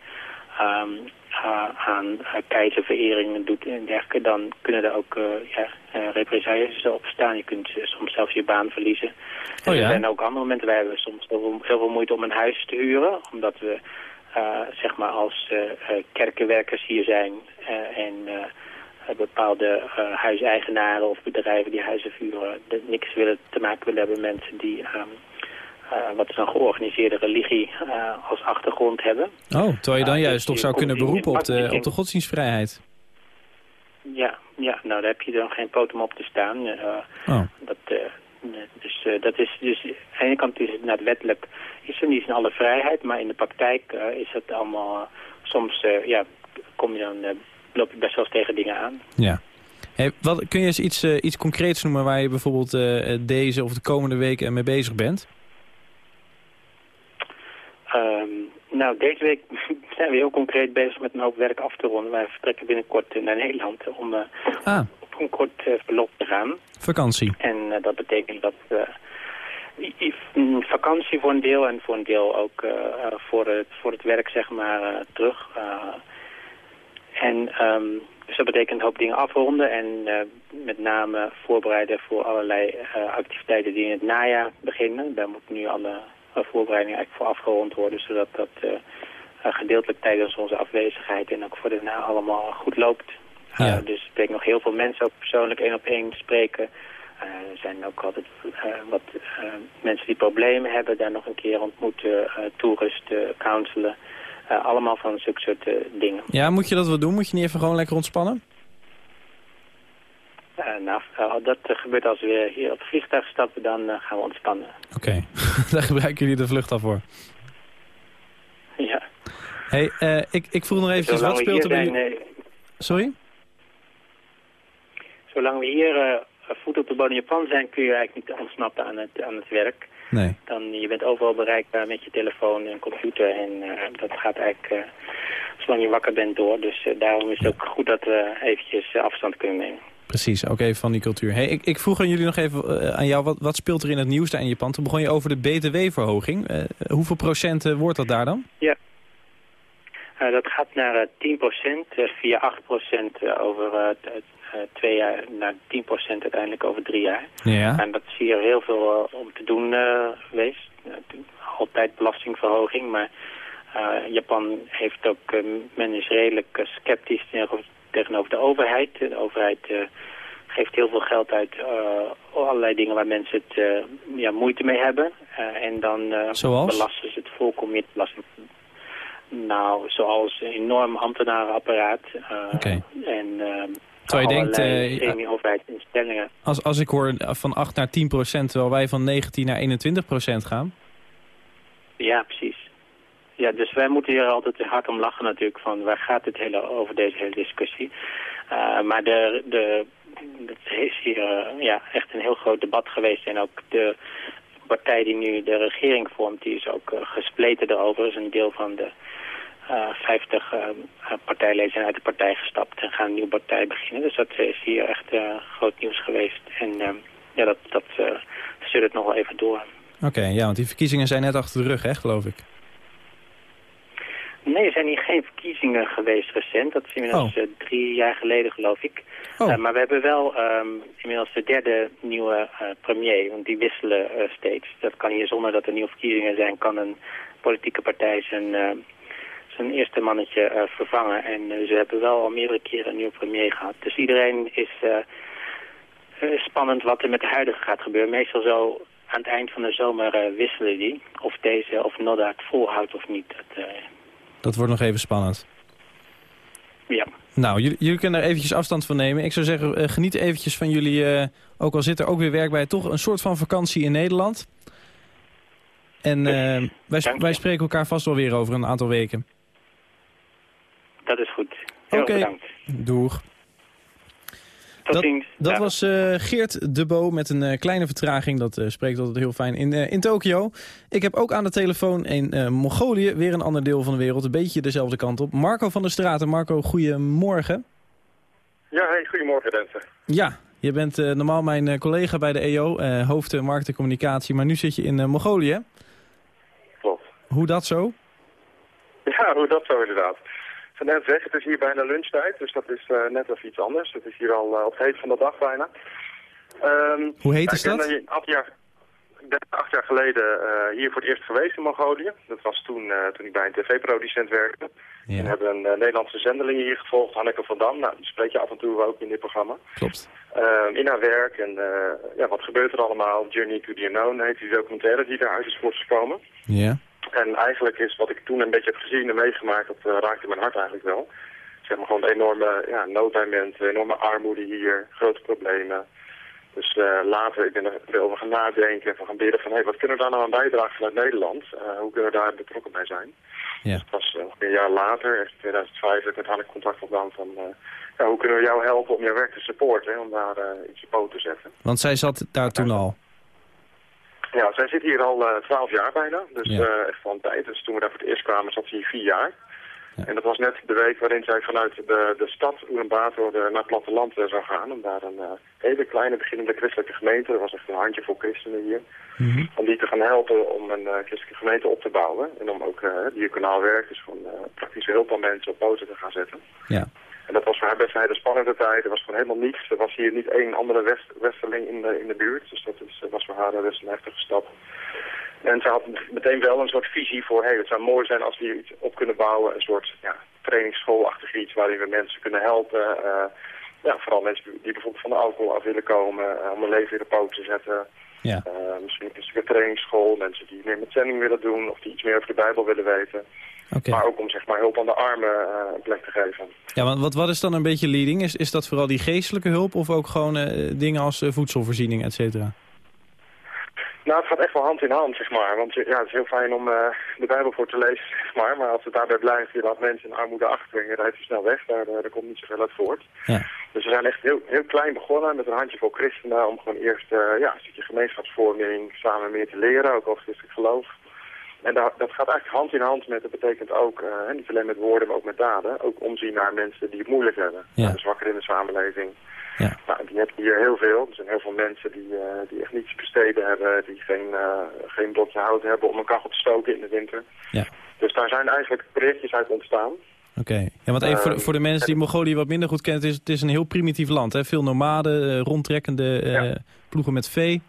Speaker 9: eh, aan uh, keizervereringen doet en dergelijke. Dan kunnen er ook eh ja, eh, represailles op staan. Je kunt eh, soms zelfs je baan verliezen. En
Speaker 5: Oh ja?
Speaker 9: Er zijn ook andere momenten. Wij hebben soms heel veel, moeite om een huis te huren, omdat we eh, zeg maar als eh, eh, kerkenwerkers hier zijn eh, en bepaalde huiseigenaren of bedrijven die huizen vuren niks willen te maken willen hebben met mensen die ehm, eh, wat is dan georganiseerde religie als achtergrond hebben.
Speaker 5: Oh, terwijl je dan juist
Speaker 9: dus
Speaker 5: toch zou kunnen beroepen op de, op de godsdienstvrijheid.
Speaker 9: Ja, ja, nou daar heb je dan geen poot om op te staan.
Speaker 5: Oh.
Speaker 9: dat, dus eh, dat is dus aan de ene kant is het net wettelijk is er niet in alle vrijheid, maar in de praktijk eh, is het allemaal soms eh, ja kom je dan loop je best wel eens tegen dingen aan.
Speaker 5: Ja. Hey, wat, kun je eens iets, iets concreets noemen waar je bijvoorbeeld deze of de komende weken mee bezig bent?
Speaker 9: Ehm, nou, deze week [laughs] zijn we heel concreet bezig met een hoop werk af te ronden. Wij vertrekken binnenkort naar Nederland om eh,
Speaker 5: Ah,
Speaker 9: een kort eh, verlof te gaan.
Speaker 5: vakantie.
Speaker 9: En eh, dat betekent dat i- mm, vakantie voor een deel en voor een deel ook eh, eh, voor, het, voor het werk zeg maar eh, terug. Eh, en ehm, dus dat betekent een hoop dingen afronden en eh, met name voorbereiden voor allerlei eh, activiteiten die in het najaar beginnen. Daar moeten nu alle eh, voorbereidingen eigenlijk voor afgerond worden, zodat dat eh, eh, gedeeltelijk tijdens onze afwezigheid en ook voor daarna allemaal goed loopt.
Speaker 5: Ja.
Speaker 9: Eh, dus ik spreek nog heel veel mensen ook persoonlijk één op één spreken. Eh, er zijn ook altijd eh, wat mensen die problemen hebben, daar nog een keer ontmoeten, toerusten, counselen. Allemaal van zulke soort dingen.
Speaker 5: Ja, moet je dat wel doen? Moet je niet even gewoon lekker ontspannen?
Speaker 9: Nou, eh, dat gebeurt als we hier op het vliegtuig stappen, dan gaan we ontspannen.
Speaker 5: Oké, [laughs] daar gebruiken jullie de vlucht al voor.
Speaker 9: Ja.
Speaker 5: Hey, ik, ik vroeg nog eventjes, wat speelt er bij
Speaker 9: zijn,
Speaker 5: Sorry?
Speaker 9: Zolang we hier eh, voet op de bodem Japan zijn, kun je eigenlijk niet ontsnappen aan het, aan het werk.
Speaker 5: Nee.
Speaker 9: Dan, je bent overal bereikbaar met je telefoon en computer. En eh, dat gaat eigenlijk eh, zolang je wakker bent door. Dus daarom is het ook goed dat we eventjes afstand kunnen nemen.
Speaker 5: Precies, ook even van die cultuur. Hey, ik, ik vroeg aan jullie nog even aan jou, wat, wat speelt er in het nieuws daar in Japan? Toen begon je over de BTW-verhoging. Hoeveel procent wordt dat daar dan?
Speaker 9: Eh, dat gaat naar eh, 10% eh, via 8% over eh, t- eh, twee jaar, naar 10% uiteindelijk over drie jaar.
Speaker 5: Ja.
Speaker 9: En dat is hier heel veel eh, om te doen eh, geweest. Eh, altijd belastingverhoging, maar eh, Japan heeft ook, eh, men is redelijk eh, sceptisch tegenover, de overheid. De overheid eh, geeft heel veel geld uit eh, allerlei dingen waar mensen het eh, ja, moeite mee hebben. Eh, en dan eh, belasten ze het volk om meer te belasten. Nou, zoals een enorm ambtenarenapparaat. eh,
Speaker 5: Oké.
Speaker 9: En eh
Speaker 5: Terwijl je denkt,
Speaker 9: allerlei
Speaker 5: eh. Als, als ik hoor van 8 naar 10 procent, terwijl wij van 19 naar 21 procent gaan.
Speaker 9: Ja, precies. Ja, dus wij moeten hier altijd hard om lachen natuurlijk van waar gaat het hele, over deze hele discussie. Eh, maar de, de, het is hier eh, ja, echt een heel groot debat geweest en ook de partij die nu de regering vormt, die is ook eh, gespleten daarover. is een deel van de eh 50 eh, partijleden zijn uit de partij gestapt en gaan een nieuwe partij beginnen. Dus dat is hier echt eh, groot nieuws geweest. En eh, ja, dat, dat stuurt het nog wel even door.
Speaker 5: Oké, ja, want die verkiezingen zijn net achter de rug, hè, geloof ik.
Speaker 9: Nee, er zijn hier geen verkiezingen geweest recent. Dat is inmiddels
Speaker 5: Oh.
Speaker 9: eh, drie jaar geleden, geloof ik.
Speaker 5: Oh.
Speaker 9: Eh, maar we hebben wel ehm, inmiddels de derde nieuwe eh, premier, want die wisselen eh, steeds. Dat kan hier zonder dat er nieuwe verkiezingen zijn, kan een politieke partij zijn, eh, zijn eerste mannetje eh, vervangen. En eh, ze hebben wel al meerdere keren een nieuwe premier gehad. Dus iedereen is eh, spannend wat er met de huidige gaat gebeuren. Meestal zo aan het eind van de zomer wisselen die. Of deze of Nodda het volhoudt of niet. Dat,
Speaker 5: Dat wordt nog even spannend.
Speaker 9: ja.
Speaker 5: Nou, jullie, jullie kunnen er eventjes afstand van nemen. Ik zou zeggen, geniet eventjes van jullie, ook al zit er ook weer werk bij, toch een soort van vakantie in Nederland. En wij, wij spreken elkaar vast wel weer over een aantal weken.
Speaker 9: Dat is goed. Heel
Speaker 5: Oké.
Speaker 9: bedankt.
Speaker 5: Doeg.
Speaker 9: Tot
Speaker 5: Dat,
Speaker 9: ziens.
Speaker 5: dat was eh, Geert de Bo met een eh, kleine vertraging. Dat eh, spreekt altijd heel fijn in, eh, in Tokio. Ik heb ook aan de telefoon in eh, Mongolië, weer een ander deel van de wereld. Een beetje dezelfde kant op. Marco van der Straten. Marco, goedemorgen.
Speaker 10: Ja, hey, goedemorgen Renze.
Speaker 5: Ja, je bent eh, normaal mijn eh, collega bij de EO, eh, hoofd markt en communicatie. Maar nu zit je in eh, Mongolië.
Speaker 10: Klopt.
Speaker 5: Hoe dat zo?
Speaker 10: Ja, hoe dat zo inderdaad. Zou net zeggen, het is hier bijna lunchtijd, dus dat is eh, net even iets anders. Het is hier al eh, op het heet van de dag bijna. Ehm,
Speaker 5: Hoe heet
Speaker 10: ja,
Speaker 5: de
Speaker 10: ik acht jaar, acht jaar geleden eh, hier voor het eerst geweest in Mongolië. Dat was toen, toen ik bij een tv-producent werkte.
Speaker 5: Ja.
Speaker 10: We hebben een Nederlandse zendeling hier gevolgd, Hanneke van Dam. Nou, die spreek je af en toe ook in dit programma.
Speaker 5: Klopt.
Speaker 10: Ehm, in haar werk en ja, wat gebeurt er allemaal? Journey to the Unknown heet die documentaire die daaruit is voortgekomen.
Speaker 5: Ja.
Speaker 10: En eigenlijk is wat ik toen een beetje heb gezien en meegemaakt, dat eh, raakte mijn hart eigenlijk wel. Zeg maar gewoon de enorme ja, nood bij mensen, enorme armoede hier, grote problemen. Dus eh, later, ik ben er veel over gaan nadenken, van gaan bidden van, hé, wat kunnen we daar nou aan bijdragen vanuit Nederland? Eh, hoe kunnen we daar betrokken bij zijn?
Speaker 5: Ja.
Speaker 10: Dat was ongeveer een jaar later, echt in 2005, dat ik met haar contact opnam van, ja, hoe kunnen we jou helpen om jouw werk te supporten, hè, om daar iets op poot te zetten.
Speaker 5: Want zij zat daar toen al.
Speaker 10: Ja, zij zit hier al eh, twaalf jaar bijna, dus
Speaker 5: Ja.
Speaker 10: eh, echt van een tijd. Dus toen we daar voor het eerst kwamen, zat ze hier vier jaar.
Speaker 5: Ja.
Speaker 10: En dat was net de week waarin zij vanuit de, de stad Ulaanbaatar eh, naar het platteland zou gaan. Om daar een hele kleine beginnende christelijke gemeente, er was echt een handjevol christenen hier,
Speaker 5: Mhm.
Speaker 10: om die te gaan helpen om een christelijke gemeente op te bouwen. En om ook uh, diaconaal dus van praktische hulp aan mensen op poten te gaan zetten.
Speaker 5: Ja.
Speaker 10: En dat was voor haar best een hele spannende tijd. Er was gewoon helemaal niets. Er was hier niet één andere west westerling in de, in de buurt. Dus dat is, was voor haar best een heftige stap. En ze had meteen wel een soort visie voor, hey, het zou mooi zijn als we hier iets op kunnen bouwen. Een soort ja, trainingsschoolachtig iets waarin we mensen kunnen helpen. eh, ja, vooral mensen die bijvoorbeeld van de alcohol af willen komen, eh, om hun leven weer op poot te zetten.
Speaker 5: Ja.
Speaker 10: Eh, misschien een stukje trainingsschool, mensen die meer met zending willen doen of die iets meer over de Bijbel willen weten. Maar ook om zeg maar hulp aan de armen eh, een plek te geven.
Speaker 5: Ja, want wat, wat is dan een beetje leading? Is, is dat vooral die geestelijke hulp of ook gewoon eh, dingen als eh, voedselvoorziening, et cetera?
Speaker 10: Nou, het gaat echt wel hand in hand, zeg maar. Want ja, het is heel fijn om de Bijbel voor te lezen, zeg maar. Maar als het daarbij blijft, je laat mensen in armoede achter en je rijdt snel weg, daar, daar, komt niet zoveel uit voort.
Speaker 5: Ja.
Speaker 10: Dus we zijn echt heel, heel klein begonnen met een handjevol christenen om gewoon eerst ja, een stukje gemeenschapsvorming samen meer te leren, ook over christelijk geloof. En dat, dat gaat eigenlijk hand in hand met, dat betekent ook, eh, niet alleen met woorden, maar ook met daden, ook omzien naar mensen die het moeilijk hebben.
Speaker 5: Ja.
Speaker 10: De zwakker in de samenleving.
Speaker 5: Ja.
Speaker 10: Nou, die heb je hier heel veel. Er zijn heel veel mensen die, eh, die echt niets besteden hebben, die geen, eh, geen blokje hout hebben om een kachel te stoken in de winter.
Speaker 5: Ja.
Speaker 10: Dus daar zijn eigenlijk projectjes uit ontstaan.
Speaker 5: Oké. Ja, want even voor, de- voor de mensen die Mongolië wat minder goed kennen, het is, het is een heel primitief land. Hè? Veel nomaden, rondtrekkende
Speaker 10: Ja.
Speaker 5: ploegen met vee.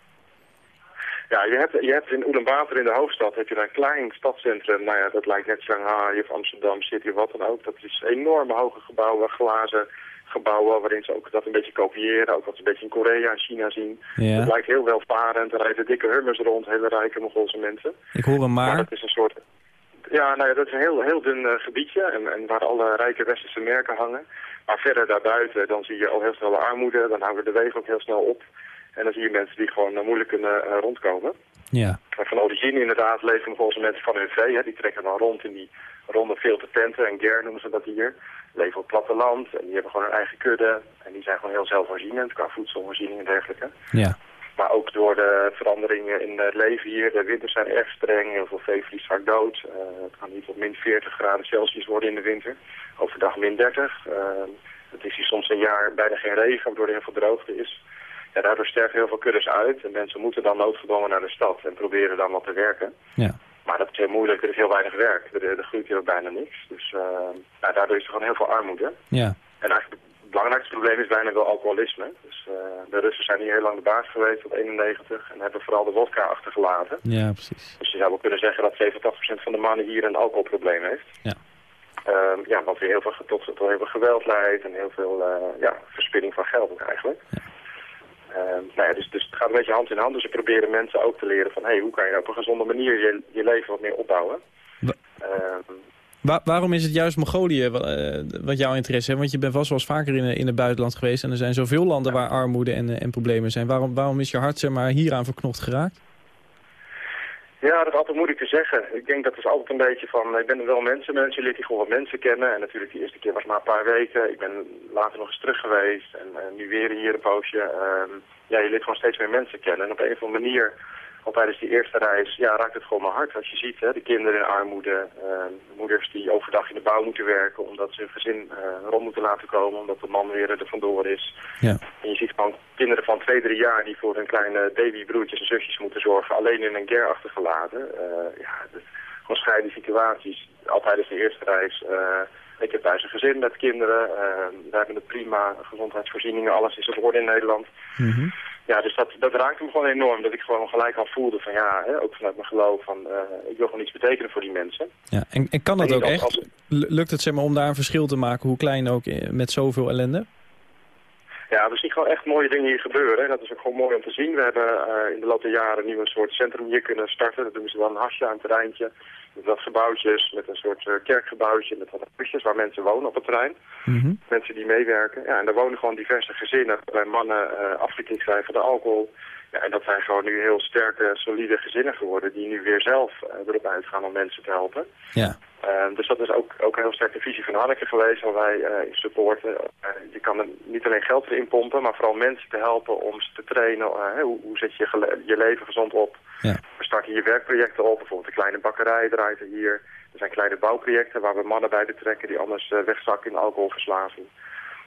Speaker 10: Ja, je hebt, je hebt in Ulaanbaatar in de hoofdstad heb je een klein stadscentrum. Nou ja, dat lijkt net Shanghai of Amsterdam City of wat dan ook. Dat is enorme hoge gebouwen, glazen gebouwen waarin ze ook dat een beetje kopiëren. Ook wat ze een beetje in Korea en China zien.
Speaker 5: Ja.
Speaker 10: Het lijkt heel welvarend. Er rijden dikke hummers rond, hele rijke Mongoolse mensen.
Speaker 5: Ik hoor een
Speaker 10: Maar
Speaker 5: maar.
Speaker 10: dat is een soort... Ja, nou ja, dat is een heel, heel dun eh, gebiedje en, en waar alle rijke westerse merken hangen. Maar verder daarbuiten, dan zie je al heel snel de armoede, dan houden de wegen ook heel snel op. En dan zie je mensen die gewoon eh, moeilijk kunnen eh, rondkomen.
Speaker 5: Ja.
Speaker 10: En van origine inderdaad leven volgens mensen van hun vee. Hè. Die trekken dan rond in die ronde filter tenten. En ger noemen ze dat hier. Leven op het platteland. En die hebben gewoon hun eigen kudde. En die zijn gewoon heel zelfvoorzienend qua voedselvoorziening en dergelijke.
Speaker 5: Ja.
Speaker 10: Maar ook door de veranderingen in het leven hier. De winters zijn erg streng. Heel veel vee vliegt vaak dood. Eh, het kan niet tot min 40 graden Celsius worden in de winter. Overdag min 30. Eh, het is hier soms een jaar bijna geen regen, waardoor er heel veel droogte is. Ja, daardoor sterven heel veel kuddes uit. En mensen moeten dan noodgedwongen naar de stad en proberen dan wat te werken.
Speaker 5: Ja.
Speaker 10: Maar dat is heel moeilijk, er is heel weinig werk. Er, er groeit hier ook bijna niks. Dus uh, nou, daardoor is er gewoon heel veel armoede.
Speaker 5: Ja.
Speaker 10: En eigenlijk het belangrijkste probleem is bijna wel alcoholisme. Dus uh, de Russen zijn hier heel lang de baas geweest, tot 91, en hebben vooral de wodka achtergelaten.
Speaker 5: Ja, precies.
Speaker 10: Dus je zou wel kunnen zeggen dat 87% van de mannen hier een alcoholprobleem heeft.
Speaker 5: Ja.
Speaker 10: Uh, ja, wat weer heel veel, tot, tot heel veel geweld leidt en heel veel uh, ja, verspilling van geld ook eigenlijk.
Speaker 5: Ja.
Speaker 10: Uh, nou ja, dus, dus het gaat een beetje hand in hand. Dus we proberen mensen ook te leren van... Hey, hoe kan je nou op een gezonde manier je, je leven wat meer opbouwen.
Speaker 5: Wa
Speaker 10: Ehm,
Speaker 5: Wa waarom is het juist Mongolië eh, wat jouw interesse heeft? Want je bent vast wel eens vaker in, in het buitenland geweest... en er zijn zoveel landen waar armoede en, eh, en problemen zijn. Waarom, waarom is je hart zeg maar, hieraan verknocht geraakt?
Speaker 10: Ja, dat is altijd moeilijk te zeggen. Ik denk dat is altijd een beetje van, ik ben wel mensen, mensen, leert hier gewoon wat mensen kennen. En natuurlijk de eerste keer was maar een paar weken. Ik ben later nog eens terug geweest en, en nu weer hier een poosje. Ehm, ja, je leert gewoon steeds meer mensen kennen. En op een of andere manier, al tijdens die eerste reis, ja, raakt het gewoon mijn hart. Als je ziet, hè, de kinderen in armoede, ehm, moeders die overdag in de bouw moeten werken omdat ze hun gezin eh, rond moeten laten komen, omdat de man weer er vandoor is.
Speaker 5: Ja.
Speaker 10: En je ziet gewoon kinderen van twee, drie jaar die voor hun kleine babybroertjes en zusjes moeten zorgen, alleen in een ger achtergelaten. Eh, ja, gewoon scheiden situaties. Al tijdens de eerste reis. eh, ik heb thuis een gezin met kinderen. eh, we hebben het prima, gezondheidsvoorzieningen, alles is op orde in Nederland.
Speaker 5: Mhm.
Speaker 10: Ja, dus dat, dat raakte me gewoon enorm. Dat ik gewoon gelijk al voelde van ja, hè, ook vanuit mijn geloof van eh, ik wil gewoon iets betekenen voor die mensen.
Speaker 5: Ja. En, en kan dat
Speaker 10: En
Speaker 5: ook
Speaker 10: als-
Speaker 5: echt? Lukt het zeg maar, om daar een verschil te maken, hoe klein ook, eh, met zoveel ellende?
Speaker 10: Ja, we zien gewoon echt mooie dingen hier gebeuren. En dat is ook gewoon mooi om te zien. We hebben eh, in de loop der jaren nu een soort centrum hier kunnen starten. Dat doen ze dan een hasje aan het terreintje. Met wat gebouwtjes, met een soort eh, kerkgebouwtje, met wat huisjes waar mensen wonen op het terrein.
Speaker 5: Mhm.
Speaker 10: Mensen die meewerken. Ja, en daar wonen gewoon diverse gezinnen waarbij mannen uh, zijn van de alcohol. Ja, en dat zijn gewoon nu heel sterke, solide gezinnen geworden die nu weer zelf uh, erop uitgaan om mensen te helpen.
Speaker 5: Ja.
Speaker 10: Uh, dus dat is ook, ook een heel sterke visie van Hanneke geweest, waar wij uh, in supporten. Uh, je kan er niet alleen geld erin pompen, maar vooral mensen te helpen om ze te trainen. hoe, hoe zet je je, leven gezond op?
Speaker 5: Ja.
Speaker 10: We starten hier werkprojecten op, bijvoorbeeld de kleine bakkerij draait er hier. Er zijn kleine bouwprojecten waar we mannen bij betrekken die anders wegzakken in alcoholverslaving.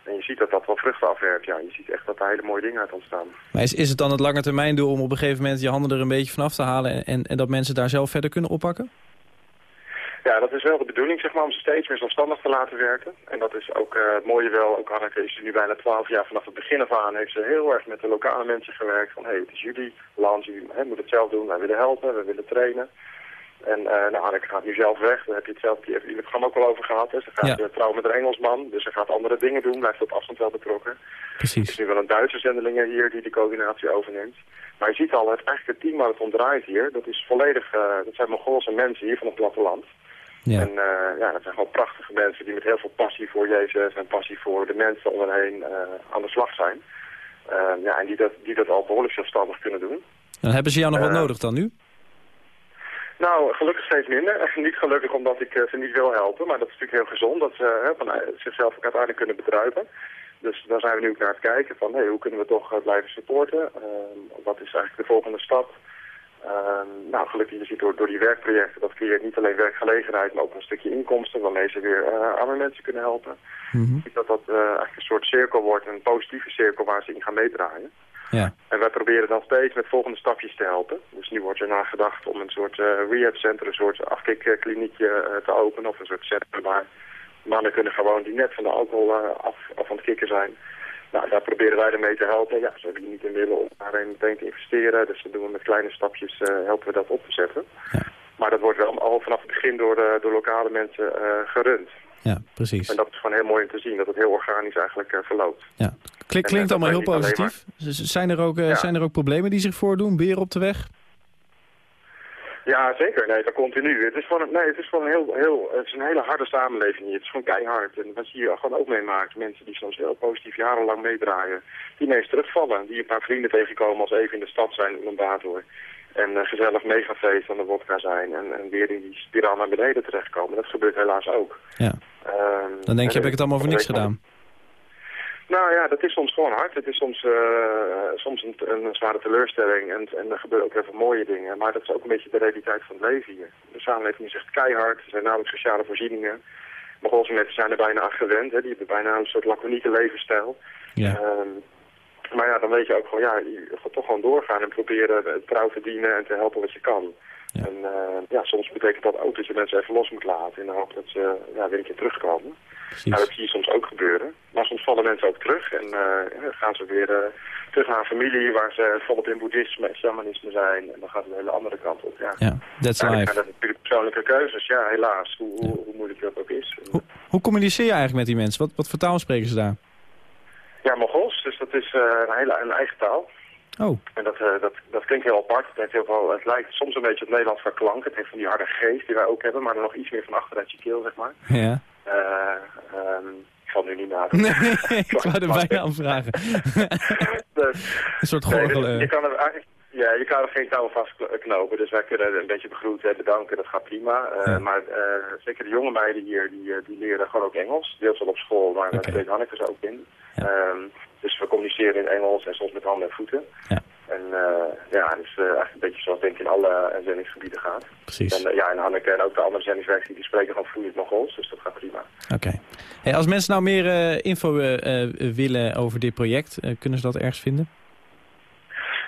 Speaker 10: En je ziet dat dat wel vruchten afwerpt. Ja, je ziet echt dat daar hele mooie dingen uit ontstaan.
Speaker 5: Maar is, is het dan het lange termijn doel om op een gegeven moment je handen er een beetje vanaf te halen... en, en dat mensen daar zelf verder kunnen oppakken?
Speaker 10: Ja, dat is wel de bedoeling, zeg maar, om ze steeds meer zelfstandig te laten werken. En dat is ook uh, het mooie wel, ook Hanneke is nu bijna twaalf jaar vanaf het begin af aan, heeft ze heel erg met de lokale mensen gewerkt. Van, hé, hey, het is jullie land, jullie hè, moeten het zelf doen, wij willen helpen, wij willen trainen. En uh, nou, Hanneke gaat nu zelf weg, daar heb je het zelf in het programma ook al over gehad. Hè. Ze gaat ja. uh, trouwen met een Engelsman, dus ze gaat andere dingen doen, blijft op afstand wel betrokken.
Speaker 5: Precies.
Speaker 10: Er is nu wel een Duitse zendeling hier die de coördinatie overneemt. Maar je ziet al, het, eigenlijk het team waar het om draait hier, dat is volledig, uh, dat zijn Mongoolse mensen hier van het platteland.
Speaker 5: Ja.
Speaker 10: En uh, ja, dat zijn gewoon prachtige mensen die met heel veel passie voor Jezus en passie voor de mensen om hen heen aan de slag zijn. Ja, en die dat, die dat al behoorlijk zelfstandig kunnen doen.
Speaker 5: Dan hebben ze jou nog wat nodig dan nu?
Speaker 10: Nou, gelukkig steeds minder. [laughs] Niet gelukkig omdat ik ze niet wil helpen, maar dat is natuurlijk heel gezond dat ze van, zichzelf ook uiteindelijk kunnen bedruipen. Dus daar zijn we nu ook naar het kijken van hey, hoe kunnen we toch blijven supporten. wat is eigenlijk de volgende stap? Uh, nou, gelukkig je ziet door, door die werkprojecten, dat creëert niet alleen werkgelegenheid, maar ook een stukje inkomsten waarmee ze weer uh, arme mensen kunnen helpen.
Speaker 5: Mm -hmm.
Speaker 10: Dat dat uh, eigenlijk een soort cirkel wordt, een positieve cirkel waar ze in gaan meedraaien.
Speaker 5: Ja.
Speaker 10: En wij proberen dan steeds met volgende stapjes te helpen. Dus nu wordt er nagedacht om een soort uh, rehab center, een soort afkikkliniekje te openen of een soort centrum waar mannen kunnen gewoon die net van de alcohol af, af aan het kicken zijn. Nou, daar proberen wij ermee te helpen. Ja, ze hebben niet in willen om daarin meteen te investeren. Dus dat doen we met kleine stapjes, uh, helpen we dat op te zetten.
Speaker 5: Ja.
Speaker 10: Maar dat wordt wel al vanaf het begin door, de, door lokale mensen uh, gerund.
Speaker 5: Ja, precies.
Speaker 10: En dat is gewoon heel mooi om te zien, dat het heel organisch eigenlijk uh, verloopt.
Speaker 5: Ja. Klink, klinkt allemaal heel positief.
Speaker 10: Maar...
Speaker 5: Zijn, er ook, ja. zijn er ook problemen die zich voordoen? Beren op de weg?
Speaker 10: Ja, zeker. Nee, dat continu. Het is gewoon, nee, het is gewoon heel, heel, het is een hele harde samenleving hier. Het is gewoon keihard. En wat je hier gewoon ook meemaakt, mensen die soms heel positief jarenlang meedraaien, die ineens terugvallen. Die een paar vrienden tegenkomen als even in de stad zijn in een baathoor. En uh, gezellig mee gaan feesten aan de wodka zijn en, en weer in die spiraal naar beneden terechtkomen. Dat gebeurt helaas ook.
Speaker 5: Ja.
Speaker 10: Um,
Speaker 5: Dan denk je, heb ik het allemaal voor niks gedaan?
Speaker 10: Nou ja, dat is soms gewoon hard. Het is soms, uh, soms een, een, zware teleurstelling en, en er gebeuren ook heel veel mooie dingen. Maar dat is ook een beetje de realiteit van het leven hier. De samenleving is echt keihard. Er zijn namelijk sociale voorzieningen. Mongoolse mensen zijn er bijna aan gewend. Hè. Die hebben bijna een soort laconieke levensstijl.
Speaker 5: Ja.
Speaker 10: Um, maar ja, dan weet je ook gewoon, ja, je gaat toch gewoon doorgaan en proberen trouw te dienen en te helpen wat je kan.
Speaker 5: Ja.
Speaker 10: En eh, ja, soms betekent dat ook dat je mensen even los moet laten in de hoop dat ze ja, weer een keer terugkomen. Nou, dat zie je soms ook gebeuren. Maar soms vallen mensen ook terug en eh, gaan ze weer eh, terug naar een familie waar ze volop in boeddhisme en shamanisme zijn. En dan gaat het een hele andere kant op. Ja,
Speaker 5: Ja, that's life.
Speaker 10: zijn dat natuurlijk persoonlijke keuzes. Ja, helaas, hoe, hoe, hoe moeilijk dat ook is.
Speaker 5: Hoe, hoe communiceer je eigenlijk met die mensen? Wat, wat voor taal spreken ze daar?
Speaker 10: Ja, Mongols, dus dat is eh, een hele een eigen taal.
Speaker 5: Oh,
Speaker 10: En dat, dat, dat klinkt heel apart. Het, heeft heel veel, het lijkt soms een beetje op Nederlands qua klank. Het heeft van die harde geest die wij ook hebben, maar er nog iets meer van achteruit je keel, zeg maar.
Speaker 5: ja.
Speaker 10: Eh, ehm, ik zal nu niet nadenken.
Speaker 5: Nee, [laughs] ik wou er bijna aan vragen. [laughs]
Speaker 10: Dus-
Speaker 5: Een soort
Speaker 10: Nee,
Speaker 5: gorgelen.
Speaker 10: je kan er eigenlijk ja, je kan er geen touwen vast knopen. Dus wij kunnen een beetje begroeten en bedanken, dat gaat prima. Eh,
Speaker 5: Ja.
Speaker 10: Maar eh, zeker de jonge meiden hier, die, eh, die leren gewoon ook Engels. Deels wel op school, maar Hanneke ze ook in.
Speaker 5: Ja.
Speaker 10: Ehm, dus we communiceren in Engels en soms met handen en voeten.
Speaker 5: Ja.
Speaker 10: En eh, ja, het is eh, eigenlijk een beetje zoals denk ik in alle zendingsgebieden gaat.
Speaker 5: Precies.
Speaker 10: En, eh, ja, en Hanneke en ook de andere zendingswerkers die spreken gewoon vloeiend Mongols, dus dat gaat prima.
Speaker 5: Oké. Hey, als mensen nou meer eh, info eh, eh, willen over dit project, eh, kunnen ze dat ergens vinden?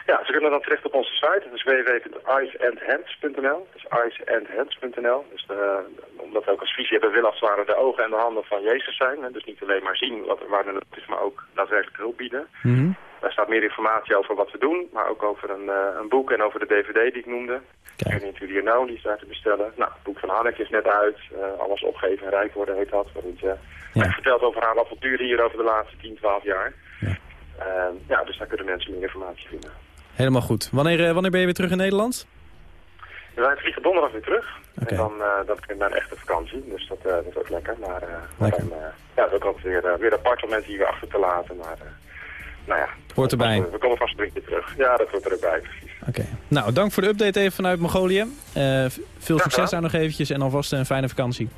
Speaker 10: Ja, ze kunnen dan terecht op onze site. Dat is www.iceandhands.nl. Dus iceandhands.nl. Dus de, omdat we ook als visie hebben, willen als het ware de ogen en de handen van Jezus zijn. Hè. Dus niet alleen maar zien wat er waar er is, maar ook daadwerkelijk hulp bieden.
Speaker 5: Mhm.
Speaker 10: Daar staat meer informatie over wat we doen, maar ook over een, eh, een boek en over de dvd die ik noemde.
Speaker 5: Kijk.
Speaker 10: Journey to the Unknown, die is daar te bestellen. Nou, het boek van Hanneke is net uit. Eh, alles opgeven en rijk worden heet dat. Waarin ze
Speaker 5: Ja.
Speaker 10: ja. vertelt over haar avonturen hier over de laatste 10, 12 jaar.
Speaker 5: Ja.
Speaker 10: Eh, ja, dus daar kunnen mensen meer informatie vinden.
Speaker 5: Helemaal goed. Wanneer, eh, wanneer ben je weer terug in Nederland?
Speaker 10: We vliegen donderdag weer terug. En dan, uh, dan naar een echte vakantie. Dus dat, uh, dat is ook lekker. Maar, uh,
Speaker 5: Lekker.
Speaker 10: Dan, ja, dat is ook weer, weer apart om mensen hier achter te laten. Maar nou ja.
Speaker 5: Hoort erbij.
Speaker 10: We, we komen vast een keer terug. Ja, dat hoort er ook bij, precies.
Speaker 5: Oké. Nou, dank voor de update even vanuit Mongolië. Uh, veel succes daar nog eventjes en alvast een fijne vakantie.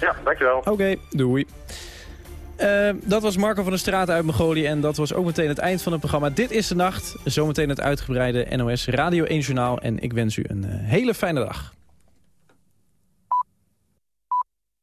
Speaker 10: Ja, dankjewel.
Speaker 5: Oké, doei. Uh, dat was Marco van der Straat uit Mongolië en dat was ook meteen het eind van het programma Dit is de Nacht. Zometeen het uitgebreide NOS Radio 1 Journaal en ik wens u een uh, hele fijne dag.